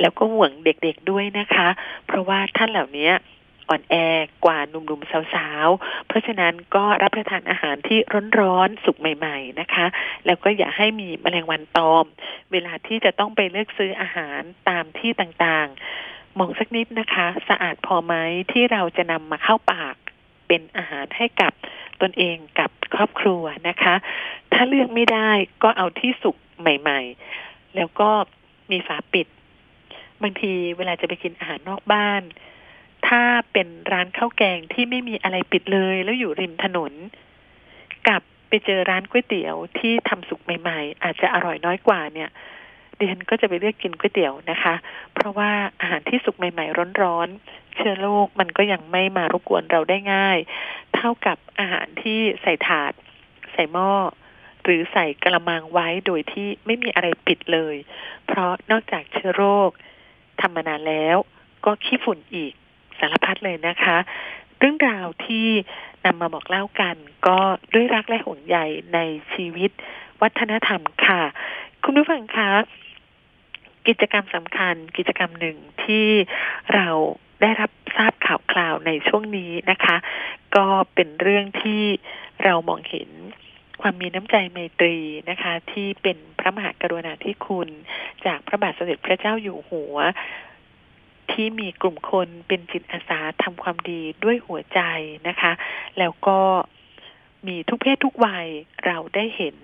แล้วก็ห่วงเด็กๆด้วยนะคะ เพราะว่าท่านเหล่านี้ อ่อนแอกว่าหนุ่มๆสาวๆ เพราะฉะนั้นก็รับประทานอาหารที่ร้อนๆ สุกใหม่ ๆนะคะ แล้วก็อย่าให้มีแมลงวันตอม เวลาที่จะต้องไปเลือกซื้ออาหารตามที่ต่างๆ มองสักนิดนะคะ สะอาดพอไหมที่เราจะนำมาเข้าปากเป็นอาหารให้กับตนเองกับครอบครัวนะคะ ถ้าเลือกไม่ได้ก็เอาที่สุกใหม่ ๆ แล้วก็มีฝาปิด บางทีเวลาจะไปกินอาหารนอกบ้าน ถ้าเป็นร้านข้าวแกงที่ไม่มีอะไรปิดเลยแล้วอยู่ริมถนน กับไปเจอร้านก๋วยเตี๋ยวที่ทำสุกใหม่ ๆ อาจจะอร่อยน้อยกว่าเนี่ยดิฉันก็จะไปเลือกกินก๋วยเตี๋ยวนะคะ เพราะว่าอาหารที่สุกใหม่ ๆ ร้อนๆเชื้อโรคมันก็ยังไม่มารบกวนเราได้ง่าย เท่ากับอาหารที่ใส่ถาด ใส่หม้อหรือใส่กระมังไว้โดยที่ไม่มีอะไรปิดเลย เพราะนอกจากเชื้อโรคทำมานานแล้ว ก็ขี้ฝุ่นอีก สารพัดเลยนะคะ เรื่องราวที่นำมาบอกเล่ากัน ก็ด้วยรักและห่วงใยในชีวิตวัฒนธรรมค่ะ คุณผู้ฟังคะกิจกรรมสำคัญกิจกรรมหนึ่งที่เราได้รับทราบข่าวคราวในช่วงนี้นะคะ ก็เป็นเรื่องที่เรามองเห็นความมีน้ำใจไมตรีนะคะ ที่เป็นพระมหากรุณาธิคุณ จากพระบาทสมเด็จพระเจ้าอยู่หัว ที่มีกลุ่มคนเป็นจิตอาสาทำความดีด้วยหัวใจนะคะ แล้วก็มีทุกเพศทุกวัยเราได้เห็น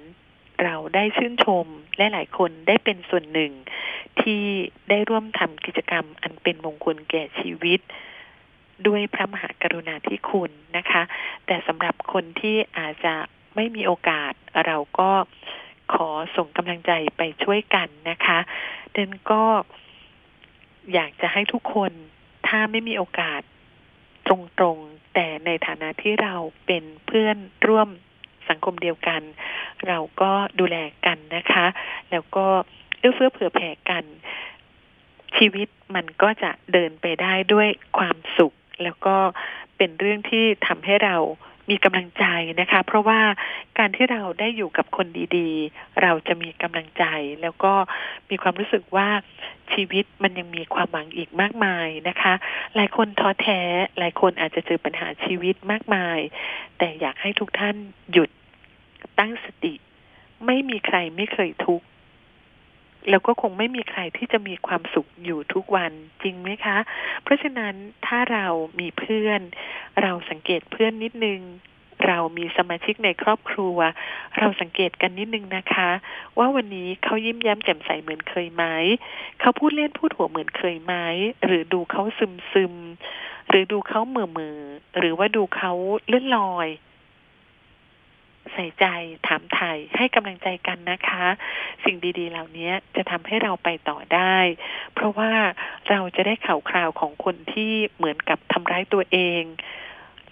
เราได้ชื่นชมและหลายคนได้เป็นส่วนหนึ่ง ที่ได้ร่วมทำกิจกรรมอันเป็นมงคลแก่ชีวิต ด้วยพระมหากรุณาธิคุณนะคะ แต่สำหรับคนที่อาจจะไม่มีโอกาสเราก็ขอส่งกำลังใจไปช่วยกันนะคะเดนก็ อยากจะให้ทุกคนถ้าไม่มีโอกาสตรงๆ แต่ในฐานะที่เราเป็นเพื่อนร่วมสังคมเดียวกัน เราก็ดูแลกันนะคะ แล้วก็เอื้อเฟื้อเผื่อแผ่กัน ชีวิตมันก็จะเดินไปได้ด้วยความสุข แล้วก็เป็นเรื่องที่ทำให้เรา มีกำลังใจนะคะ เพราะว่าการที่เราได้อยู่กับคนดีๆ เราจะมีกำลังใจ แล้วก็มีความรู้สึกว่าชีวิตมันยังมีความหวังอีกมากมายนะคะ หลายคนท้อแท้ หลายคนอาจจะเจอปัญหาชีวิตมากมาย แต่อยากให้ทุกท่านหยุดตั้งสติ ไม่มีใครไม่เคยทุกข์ แล้วก็คงไม่มีใครที่จะมีความสุขอยู่ทุกวันจริงไหมคะ เพราะฉะนั้นถ้าเรามีเพื่อน เราสังเกตเพื่อนนิดนึง เรามีสมาชิกในครอบครัว เราสังเกตกันนิดนึงนะคะ ว่าวันนี้เขายิ้มแย้มแจ่มใสเหมือนเคยไหมเขาพูดเล่นพูดหัวเหมือนเคยไหมหรือดูเขาซึมซึมหรือดูเขาเมื่อมือหรือว่าดูเขาเลื่อนลอย ใส่ใจถามไถ่ให้กำลังใจกันนะคะ สิ่งดีๆ เหล่านี้จะทำให้เราไปต่อได้ เพราะว่าเราจะได้ข่าวคราวของคนที่เหมือนกับทำร้ายตัวเอง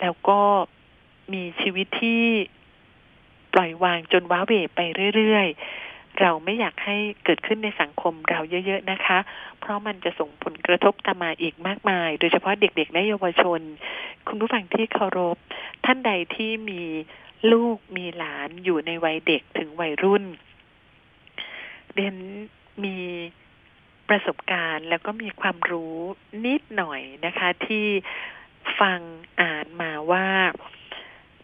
แล้วก็มีชีวิตที่ปล่อยวางจนว้าเวไปเรื่อยๆ เราไม่อยากให้เกิดขึ้นในสังคมเราเยอะ ๆ นะคะ เพราะมันจะส่งผลกระทบตามมาอีกมากมาย โดยเฉพาะเด็กๆและเยาวชน คุณผู้ฟังที่เคารพ ท่านใดที่มี ลูกมีหลานอยู่ในวัยเด็กถึงวัยรุ่น เดนมีประสบการณ์แล้วก็มีความรู้นิดหน่อยนะคะ ที่ฟังอ่านมาว่า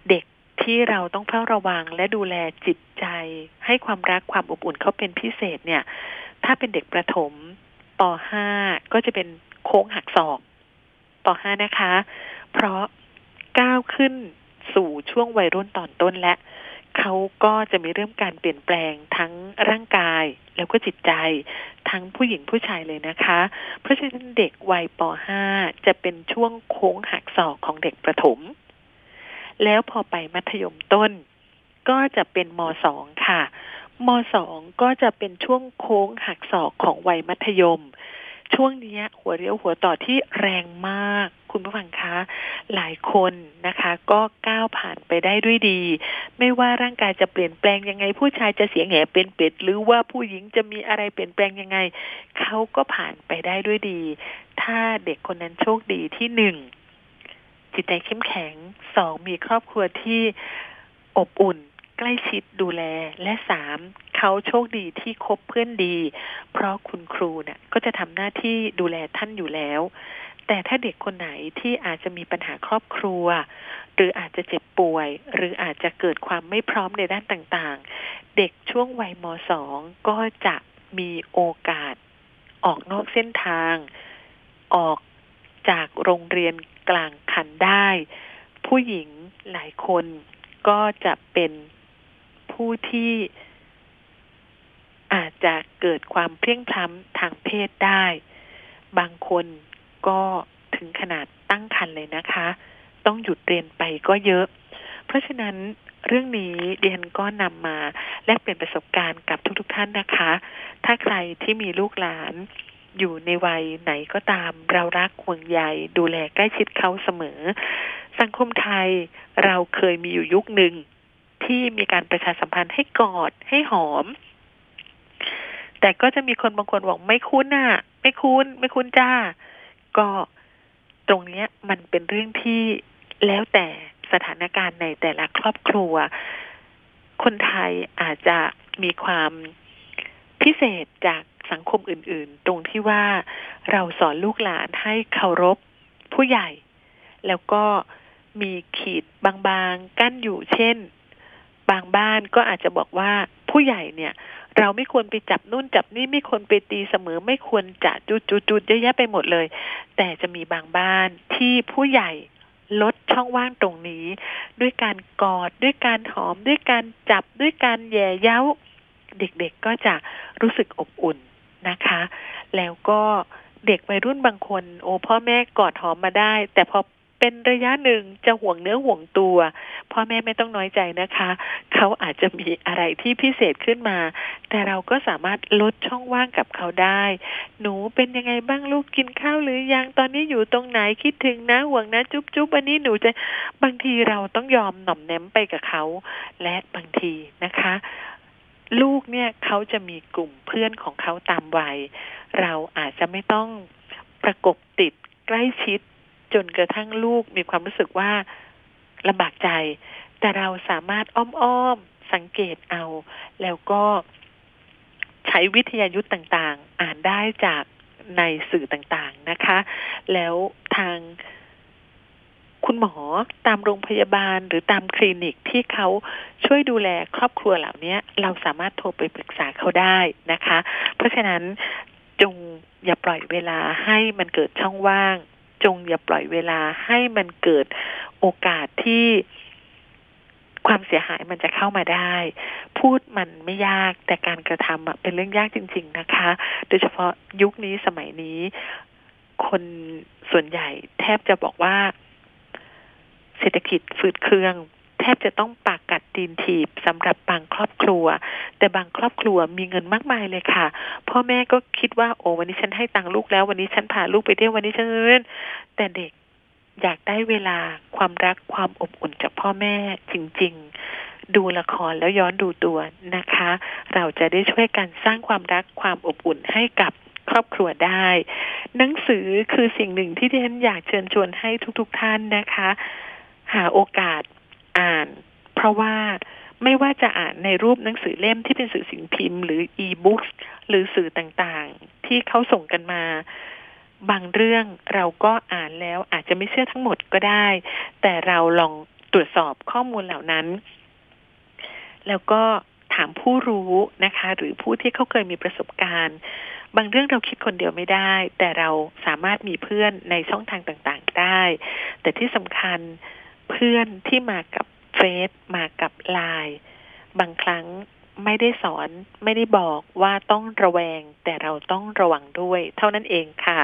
เด็กที่เราต้องเฝ้าระวังและดูแลจิตใจ ให้ความรักความอบอุ่นเขาเป็นพิเศษเนี่ย ถ้าเป็นเด็กประถมป .5 ก็จะเป็นโค้งหักศอกป .5 นะคะ เพราะก้าวขึ้น สู่ช่วงวัยรุ่นตอนต้นและเขาก็จะมีเรื่องการเปลี่ยนแปลงทั้งร่างกายแล้วก็จิตใจทั้งผู้หญิงผู้ชายเลยนะคะ เพราะฉะนั้นเด็กวัยป .5 จะเป็นช่วงโค้งหักศอกของเด็กประถม แล้วพอไปมัธยมต้น ก็จะเป็นม .2 ค่ะม .2 ก็จะเป็นช่วงโค้งหักศอกของวัยมัธยม ช่วงนี้หัวเรียวหัวต่อที่แรงมาก คุณผู้ฟังคะหลายคนนะคะ ก็ก้าวผ่านไปได้ด้วยดี ไม่ว่าร่างกายจะเปลี่ยนแปลงยังไง ผู้ชายจะเสียงแหบเป็นเป็ด หรือว่าผู้หญิงจะมีอะไรเปลี่ยนแปลงยังไงเขาก็ผ่านไปได้ด้วยดี ถ้าเด็กคนนั้นโชคดีที่หนึ่งจิตใจเข้มแข็งสองมีครอบครัวที่อบอุ่นใกล้ชิดดูแลและสาม เขาโชคดีที่คบเพื่อนดี เพราะคุณครูเนี่ยก็จะทำหน้าที่ดูแลท่านอยู่แล้ว แต่ถ้าเด็กคนไหนที่อาจจะมีปัญหาครอบครัว หรืออาจจะเจ็บป่วย หรืออาจจะเกิดความไม่พร้อมในด้านต่างๆ เด็กช่วงวัยมสองก็จะมีโอกาสออกนอกเส้นทาง ออกจากโรงเรียนกลางคันได้ ผู้หญิงหลายคนก็จะเป็นผู้ที่ อาจจะเกิดความเพลียงพล้ำทางเพศได้ บางคนก็ถึงขนาดตั้งครรภ์เลยนะคะ ต้องหยุดเรียนไปก็เยอะ เพราะฉะนั้นเรื่องนี้เดียนก็นำมาแลกเปลี่ยนประสบการณ์กับทุกๆทท่านนะคะ ถ้าใครที่มีลูกหลานอยู่ในวัยไหนก็ตาม เรารักห่วงใยดูแลใกล้ชิดเขาเสมอ สังคมไทยเราเคยมีอยู่ยุคหนึ่งที่มีการประชาสัมพันธ์ให้กอดให้หอม แต่ก็จะมีคนบางคนบอกไม่คุ้นอะ ไม่คุ้น ไม่คุ้นจ้า ก็ตรงเนี้ยมันเป็นเรื่องที่แล้วแต่สถานการณ์ในแต่ละครอบครัว คนไทยอาจจะมีความพิเศษจากสังคมอื่น ๆ ตรงที่ว่าเราสอนลูกหลานให้เคารพผู้ใหญ่ แล้วก็มีขีดบางๆ กั้นอยู่เช่น บางบ้านก็อาจจะบอกว่าผู้ใหญ่เนี่ย เราไม่ควรไปจับนู่นจับนี่ไม่ควรไปตีเสมอ ไม่ควรจะจุดจุดเยอะแยะไปหมดเลย แต่จะมีบางบ้านที่ผู้ใหญ่ลดช่องว่างตรงนี้ ด้วยการกอดด้วยการหอมด้วยการจับด้วยการแย่เย้า เด็กๆก็จะรู้สึกอบอุ่นนะคะ แล้วก็เด็กวัยรุ่นบางคน โอ้พ่อแม่กอดหอมมาได้ แต่พอ เป็นระยะหนึ่งจะห่วงเนื้อห่วงตัว พ่อแม่ไม่ต้องน้อยใจนะคะ เขาอาจจะมีอะไรที่พิเศษขึ้นมา แต่เราก็สามารถลดช่องว่างกับเขาได้ หนูเป็นยังไงบ้างลูกกินข้าวหรือยังตอนนี้อยู่ตรงไหนคิดถึงนะห่วงนะจุ๊บจุ๊บอันนี้หนูจะบางทีเราต้องยอมหน่อมแนมไปกับเขา และบางทีนะคะ ลูกเนี่ยเขาจะมีกลุ่มเพื่อนของเขาตามวัย เราอาจจะไม่ต้องประกบติดใกล้ชิด จนกระทั่งลูกมีความรู้สึกว่าลำบากใจ แต่เราสามารถอ้อมๆสังเกตเอา แล้วก็ใช้วิทยายุทธ์ต่างๆ อ่านได้จากในสื่อต่างๆนะคะ แล้วทางคุณหมอตามโรงพยาบาลหรือตามคลินิกที่เขาช่วยดูแลครอบครัวเหล่านี้เราสามารถโทรไปปรึกษาเขาได้นะคะ เพราะฉะนั้นจงอย่าปล่อยเวลาให้มันเกิดช่องว่าง จงอย่าปล่อยเวลาให้มันเกิดโอกาสที่ความเสียหายมันจะเข้ามาได้ พูดมันไม่ยากแต่การกระทำเป็นเรื่องยากจริง ๆนะคะ โดยเฉพาะยุคนี้สมัยนี้ คนส่วนใหญ่แทบจะบอกว่า เศรษฐกิจฝืดเครื่อง แทบจะต้องปากกัดตีนถีบสำหรับบางครอบครัว แต่บางครอบครัวมีเงินมากมายเลยค่ะ พ่อแม่ก็คิดว่าโอ้วันนี้ฉันให้ตังค์ลูกแล้ว วันนี้ฉันพาลูกไปเที่ยววันนี้ฉันเล่นแต่เด็กอยากได้เวลาความรักความอบอุ่นจากพ่อแม่จริง ๆ ดูละครแล้วย้อนดูตัวนะคะ เราจะได้ช่วยกันสร้างความรักความอบอุ่นให้กับครอบครัวได้ หนังสือคือสิ่งหนึ่งที่ดิฉันอยากเชิญชวนให้ทุกๆทท่านนะคะ หาโอกาส อ่าน เพราะว่าไม่ว่าจะอ่านในรูปหนังสือเล่มที่เป็นสื่อสิ่งพิมพ์ หรืออีบุ๊กหรือสื่อต่างๆ ที่เขาส่งกันมา บางเรื่องเราก็อ่านแล้วอาจจะไม่เชื่อทั้งหมดก็ได้ แต่เราลองตรวจสอบข้อมูลเหล่านั้น แล้วก็ถามผู้รู้นะคะ หรือผู้ที่เขาเคยมีประสบการณ์ บางเรื่องเราคิดคนเดียวไม่ได้ แต่เราสามารถมีเพื่อนในช่องทางต่างๆได้ แต่ที่สำคัญ เพื่อนที่มากับเฟซมากับไลน์บางครั้งไม่ได้สอนไม่ได้บอกว่าต้องระแวง แต่เราต้องระวังด้วย เท่านั้นเองค่ะ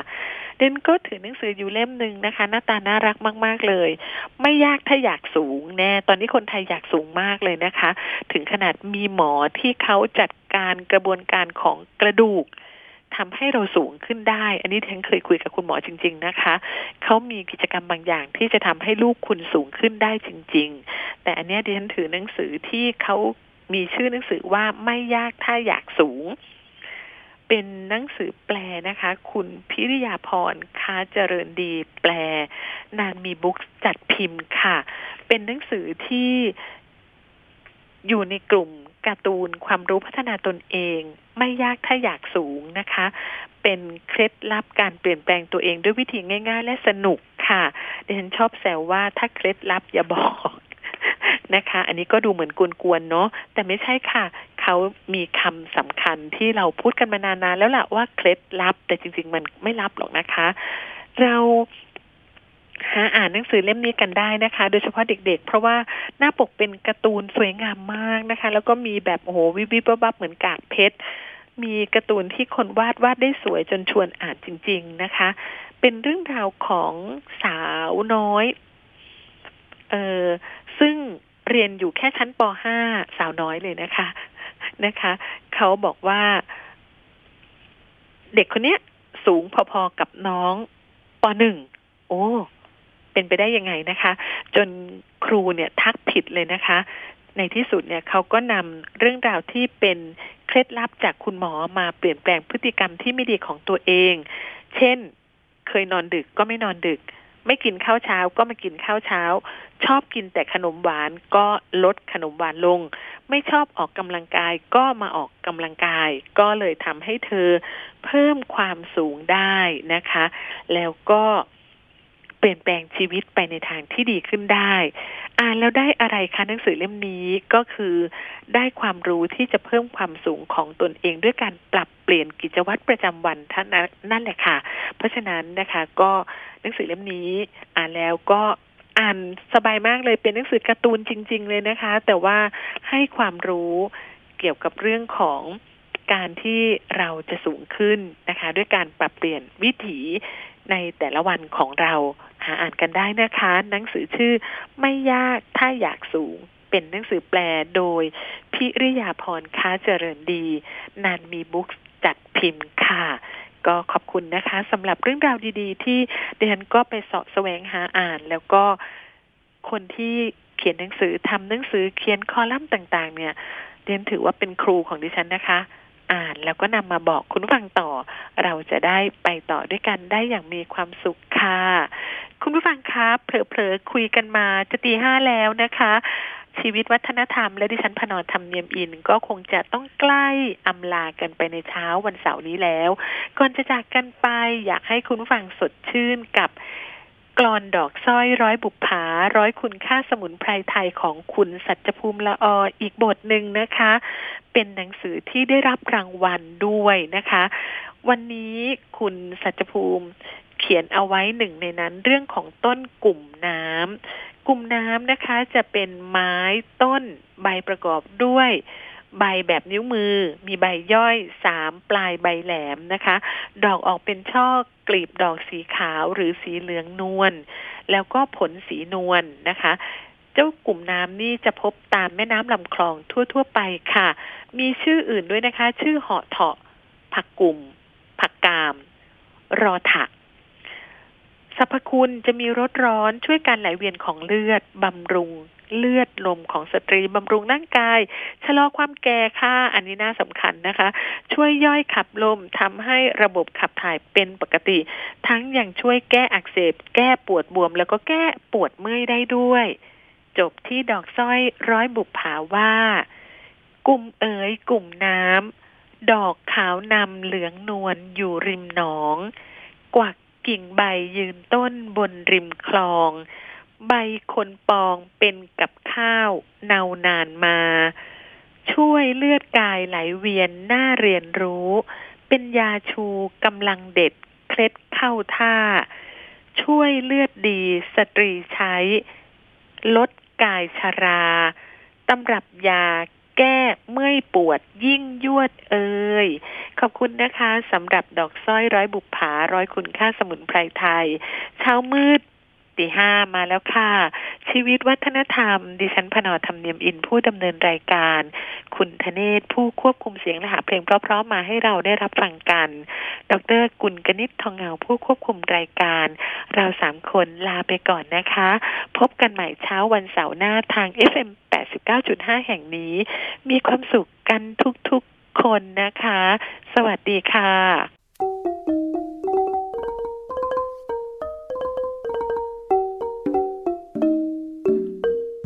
เดนก็ถือหนังสืออยู่เล่มหนึ่งนะคะ หน้าตาน่ารักมาก ๆ เลย ไม่ยากถ้าอยากสูงแน่ ตอนนี้คนไทยอยากสูงมากเลยนะคะ ถึงขนาดมีหมอที่เขาจัดการกระบวนการของกระดูก ทำให้เราสูงขึ้นได้ อันนี้ฉันเคยคุยกับคุณหมอจริง ๆนะคะเขามีกิจกรรมบางอย่างที่จะทำให้ลูกคุณสูงขึ้นได้จริง ๆ แต่อันนี้ดิฉันถือหนังสือที่เขามีชื่อหนังสือว่าไม่ยากถ้าอยากสูง เป็นหนังสือแปลนะคะ คุณพิริยาพรค้าเจริญดีแปล นานมีบุ๊กจัดพิมพ์ค่ะ เป็นหนังสือที่อยู่ในกลุ่ม การ์ตูนความรู้พัฒนาตนเอง ไม่ยากถ้าอยากสูงนะคะ เป็นเคล็ดลับการเปลี่ยนแปลงตัวเองด้วยวิธีง่าย ๆ และสนุกค่ะดิฉันชอบแซวว่าถ้าเคล็ดลับอย่าบอกนะคะ อันนี้ก็ดูเหมือนกวนๆเนาะแต่ไม่ใช่ค่ะเขามีคำสำคัญที่เราพูดกันมานานๆแล้วล่ะว่าเคล็ดลับ แต่จริง ๆ มันไม่ลับหรอกนะคะ เรา หาอ่านหนังสือเล่มนี้กันได้นะคะ โดยเฉพาะเด็ก ๆ เพราะว่าหน้าปกเป็นการ์ตูนสวยงามมากนะคะ แล้วก็มีแบบโอ้โหวิบวิบวับเหมือนกากเพชรมีการ์ตูนที่คนวาดวาดได้สวยจนชวนอ่านจริง ๆนะคะ เป็นเรื่องราวของสาวน้อย เออซึ่งเรียนอยู่แค่ชั้นป .5 สาวน้อยเลยนะคะนะคะ เขาบอกว่า เด็กคนเนี้ย สูงพอๆกับน้องป .1 โอ้ เป็นไปได้ยังไงนะคะ จนครูเนี่ยทักผิดเลยนะคะ ในที่สุดเนี่ยเขาก็นำเรื่องราวที่เป็นเคล็ดลับจากคุณหมอมาเปลี่ยนแปลงพฤติกรรมที่ไม่ดีของตัวเอง เช่น เคยนอนดึกก็ไม่นอนดึก ไม่กินข้าวเช้าก็มากินข้าวเช้า ชอบกินแต่ขนมหวานก็ลดขนมหวานลง ไม่ชอบออกกำลังกายก็มาออกกำลังกาย ก็เลยทำให้เธอเพิ่มความสูงได้นะคะ แล้วก็ ปลี่ยนแปลงชีวิตไปในทางที่ดีขึ้นได้ อ่านแล้วได้อะไรคะหนังสือเล่มนี้ก็คือได้ความรู้ที่จะเพิ่มความสูงของตนเองด้วยการปรับเปลี่ยนกิจวัตรประจำวันท่านนั่นแหละค่ะ เพราะฉะนั้นนะคะ ก็หนังสือเล่มนี้ อ่านแล้วก็อ่านสบายมากเลยเป็นหนังสือการ์ตูนจริง ๆ เลยนะคะ แต่ว่าให้ความรู้เกี่ยวกับเรื่องของการที่เราจะสูงขึ้นนะคะ ด้วยการปรับเปลี่ยนวิถี ในแต่ละวันของเราหาอ่านกันได้นะคะ หนังสือชื่อไม่ยากถ้าอยากสูง เป็นหนังสือแปลโดย พิริยาพรค้าเจริญดี นานมีบุ๊กจัดพิมพ์ค่ะ ก็ขอบคุณนะคะสำหรับเรื่องราวดีๆ ที่เดนก็ไปสาะแสวงหาอ่าน แล้วก็คนที่เขียนหนังสือทำหนังสือเขียนคอลัมน์ต่าง ๆ เนี่ยเดนถือว่าเป็นครูของดิฉันนะคะ อ่านแล้วก็นำมาบอกคุณฟังต่อ เราจะได้ไปต่อด้วยกันได้อย่างมีความสุขค่ะ คุณผู้ฟังครับเผลอๆคุยกันมาจะตีห้าแล้วนะคะ ชีวิตวัฒนธรรมและดิฉันพนอธรรมเนียมอิน ก็คงจะต้องใกล้อำลากันไปในเช้าวันเสาร์นี้แล้ว ก่อนจะจากกันไปอยากให้คุณผู้ฟังสดชื่นกับ กรอนดอกสร้อยร้อยบุปผา ร้อยคุณค่าสมุนไพรไทยของคุณสัจภูมิละออีกบทหนึ่งนะคะ เป็นหนังสือที่ได้รับรางวัลด้วยนะคะ วันนี้คุณสัจภูมิเขียนเอาไว้หนึ่งในนั้นเรื่องของต้นกลุ่มน้ำกลุ่มน้ำนะคะจะเป็นไม้ต้นใบประกอบด้วย ใบแบบนิ้วมือ มีใบย่อยสามปลายใบแหลมนะคะ ดอกออกเป็นช่อกลีบดอกสีขาวหรือสีเหลืองนวลแล้วก็ผลสีนวลนะคะ เจ้ากลุ่มน้ำนี่จะพบตามแม่น้ำลำคลองทั่ว ๆ ไปค่ะ มีชื่ออื่นด้วยนะคะ ชื่อเหาะเถาะผักกลุ่ม ผักกาม รอถัก สรรพคุณจะมีรสร้อนช่วยการไหลเวียนของเลือดบำรุงเลือดลมของสตรีบำรุงร่างกาย ชะลอความแก่ค่ะ อันนี้น่าสำคัญนะคะ ช่วยย่อยขับลมทำให้ระบบขับถ่ายเป็นปกติ ทั้งยังช่วยแก้อักเสบ แก้ปวดบวม แล้วก็แก้ปวดเมื่อยได้ด้วย จบที่ดอกสร้อยร้อยบุปผาว่า กลุ่มเอ๋ยกลุ่มน้ำดอกขาวนำเหลืองนวลอยู่ริมหนอง กวัก กิ่งใบยืนต้นบนริมคลอง ใบคนปองเป็นกับข้าวเนานานมา ช่วยเลือดกายไหลเวียนหน่าเรียนรู้ เป็นยาชูกำลังเด็ดเคล็ดเข้าท่า ช่วยเลือดดีสตรีใช้ ลดกายชราตำรับยา แก้เมื่อยปวดยิ่งยวดเอ่ยขอบคุณนะคะสำหรับดอกสร้อยร้อยบุปผาร้อยคุณค่าสมุนไพรไทย เช้ามืด ตีห้ามาแล้วค่ะ ชีวิตวัฒนธรรม ดิฉันพนอธรรมเนียมอินผู้ดำเนินรายการ คุณธเนศผู้ควบคุมเสียงและหาเพลงเพราะๆมาให้เราได้รับฟังกัน ดรกุลกนิษฐ์ทองเงาผู้ควบคุมรายการ เราสามคนลาไปก่อนนะคะ พบกันใหม่เช้าวันเสาร์หน้าทาง FM 89.5 แห่งนี้ มีความสุขกันทุกๆคนนะคะ สวัสดีค่ะ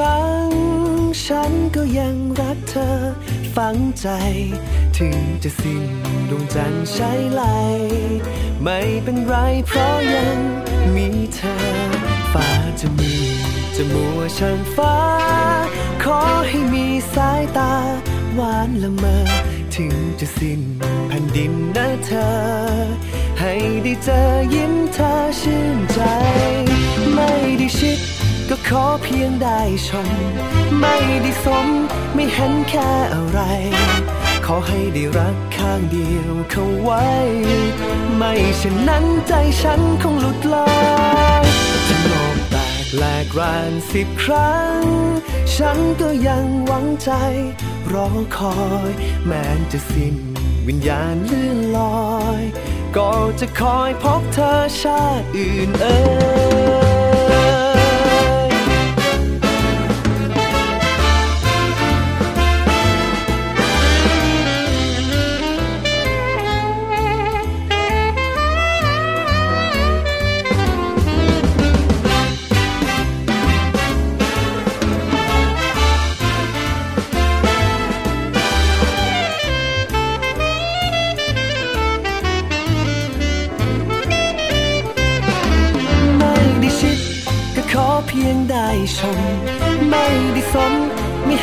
รั้ง ฉันก็ยังรักเธอ ฝังใจ ถึงจะสิ้นดวงจันทร์ใช้ไหล ไม่เป็นไรเพราะยังมีเธอ ฟ้าจะมีจะมัวช่างฟ้า ขอให้มีสายตา หวานละเมอ ถึงจะสิ้นแผ่นดินนะเธอ ให้ได้เจอยิ้มเธอชื่นใจ ไม่ได้ชิด ก็ขอเพียงได้ชม ไม่ได้สม ไม่เห็นแค่อะไร ขอให้ได้รักข้างเดียวเขาไว้ ไม่เช่นนั้นใจฉันคงหลุดลอยจะโลกแตกแหลกรานสิบครั้ง ฉันก็ยังหวังใจ รอคอย แม้จะสิ้นวิญญาณเลื่อนลอย ก็จะคอยพบเธอชาติอื่นเอ่ย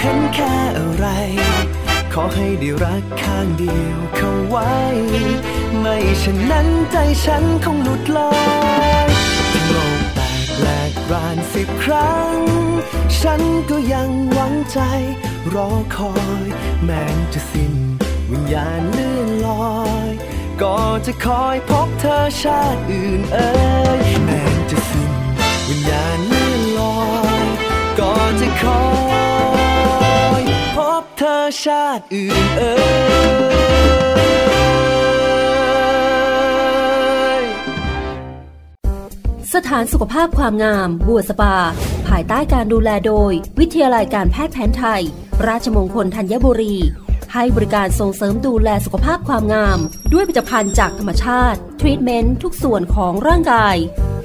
ห็นแค่อะไร ขอให้ได้รักข้างเดียวเข้าไว้ ไม่เช่นนั้นใจฉันคงหลุดลอยถึงโลกแตกแหลกรานสิบครั้ง ฉันก็ยังหวังใจ รอคอย แม้จะสิ้นวิญญาณเลื่อนลอย ก็จะคอยพบเธอชาติอื่นเอ่ยแม้จะสิ้นวิญญาณเลื่อนลอย ก็จะคอย เธอชาติอื่นเอ่ยสถานสุขภาพความงาม บัวสปา ภายใต้การดูแลโดย วิทยาลัยการแพทย์แผนไทย ราชมงคลธัญบุรี ให้บริการส่งเสริมดูแลสุขภาพความงาม ด้วยผลิตภัณฑ์จากธรรมชาติ ทรีทเมนต์ทุกส่วนของร่างกาย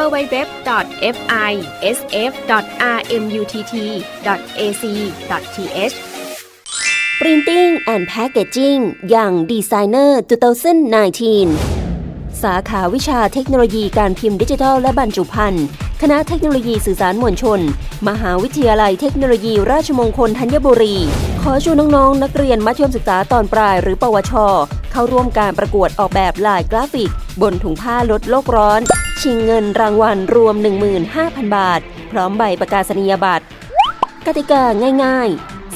www.fisf.rmutt.ac.th Printing and Packaging อย่าง Designer 2019 สาขาวิชาเทคโนโลยีการพิมพ์ดิจิทัลและบรรจุภัณฑ์คณะเทคโนโลยีสื่อสารมวลชน มหาวิทยาลัยเทคโนโลยีราชมงคลธัญบุรี ขอชวนน้องๆ นักเรียนมัธยมศึกษาตอนปลายหรือปวช เข้าร่วมการประกวดออกแบบลายกราฟิก บนถุงผ้าลดโลกร้อน ชิงเงินรางวัลรวม 15,000 บาท พร้อมใบประกาศนียบัตร กติกาง่าย ๆ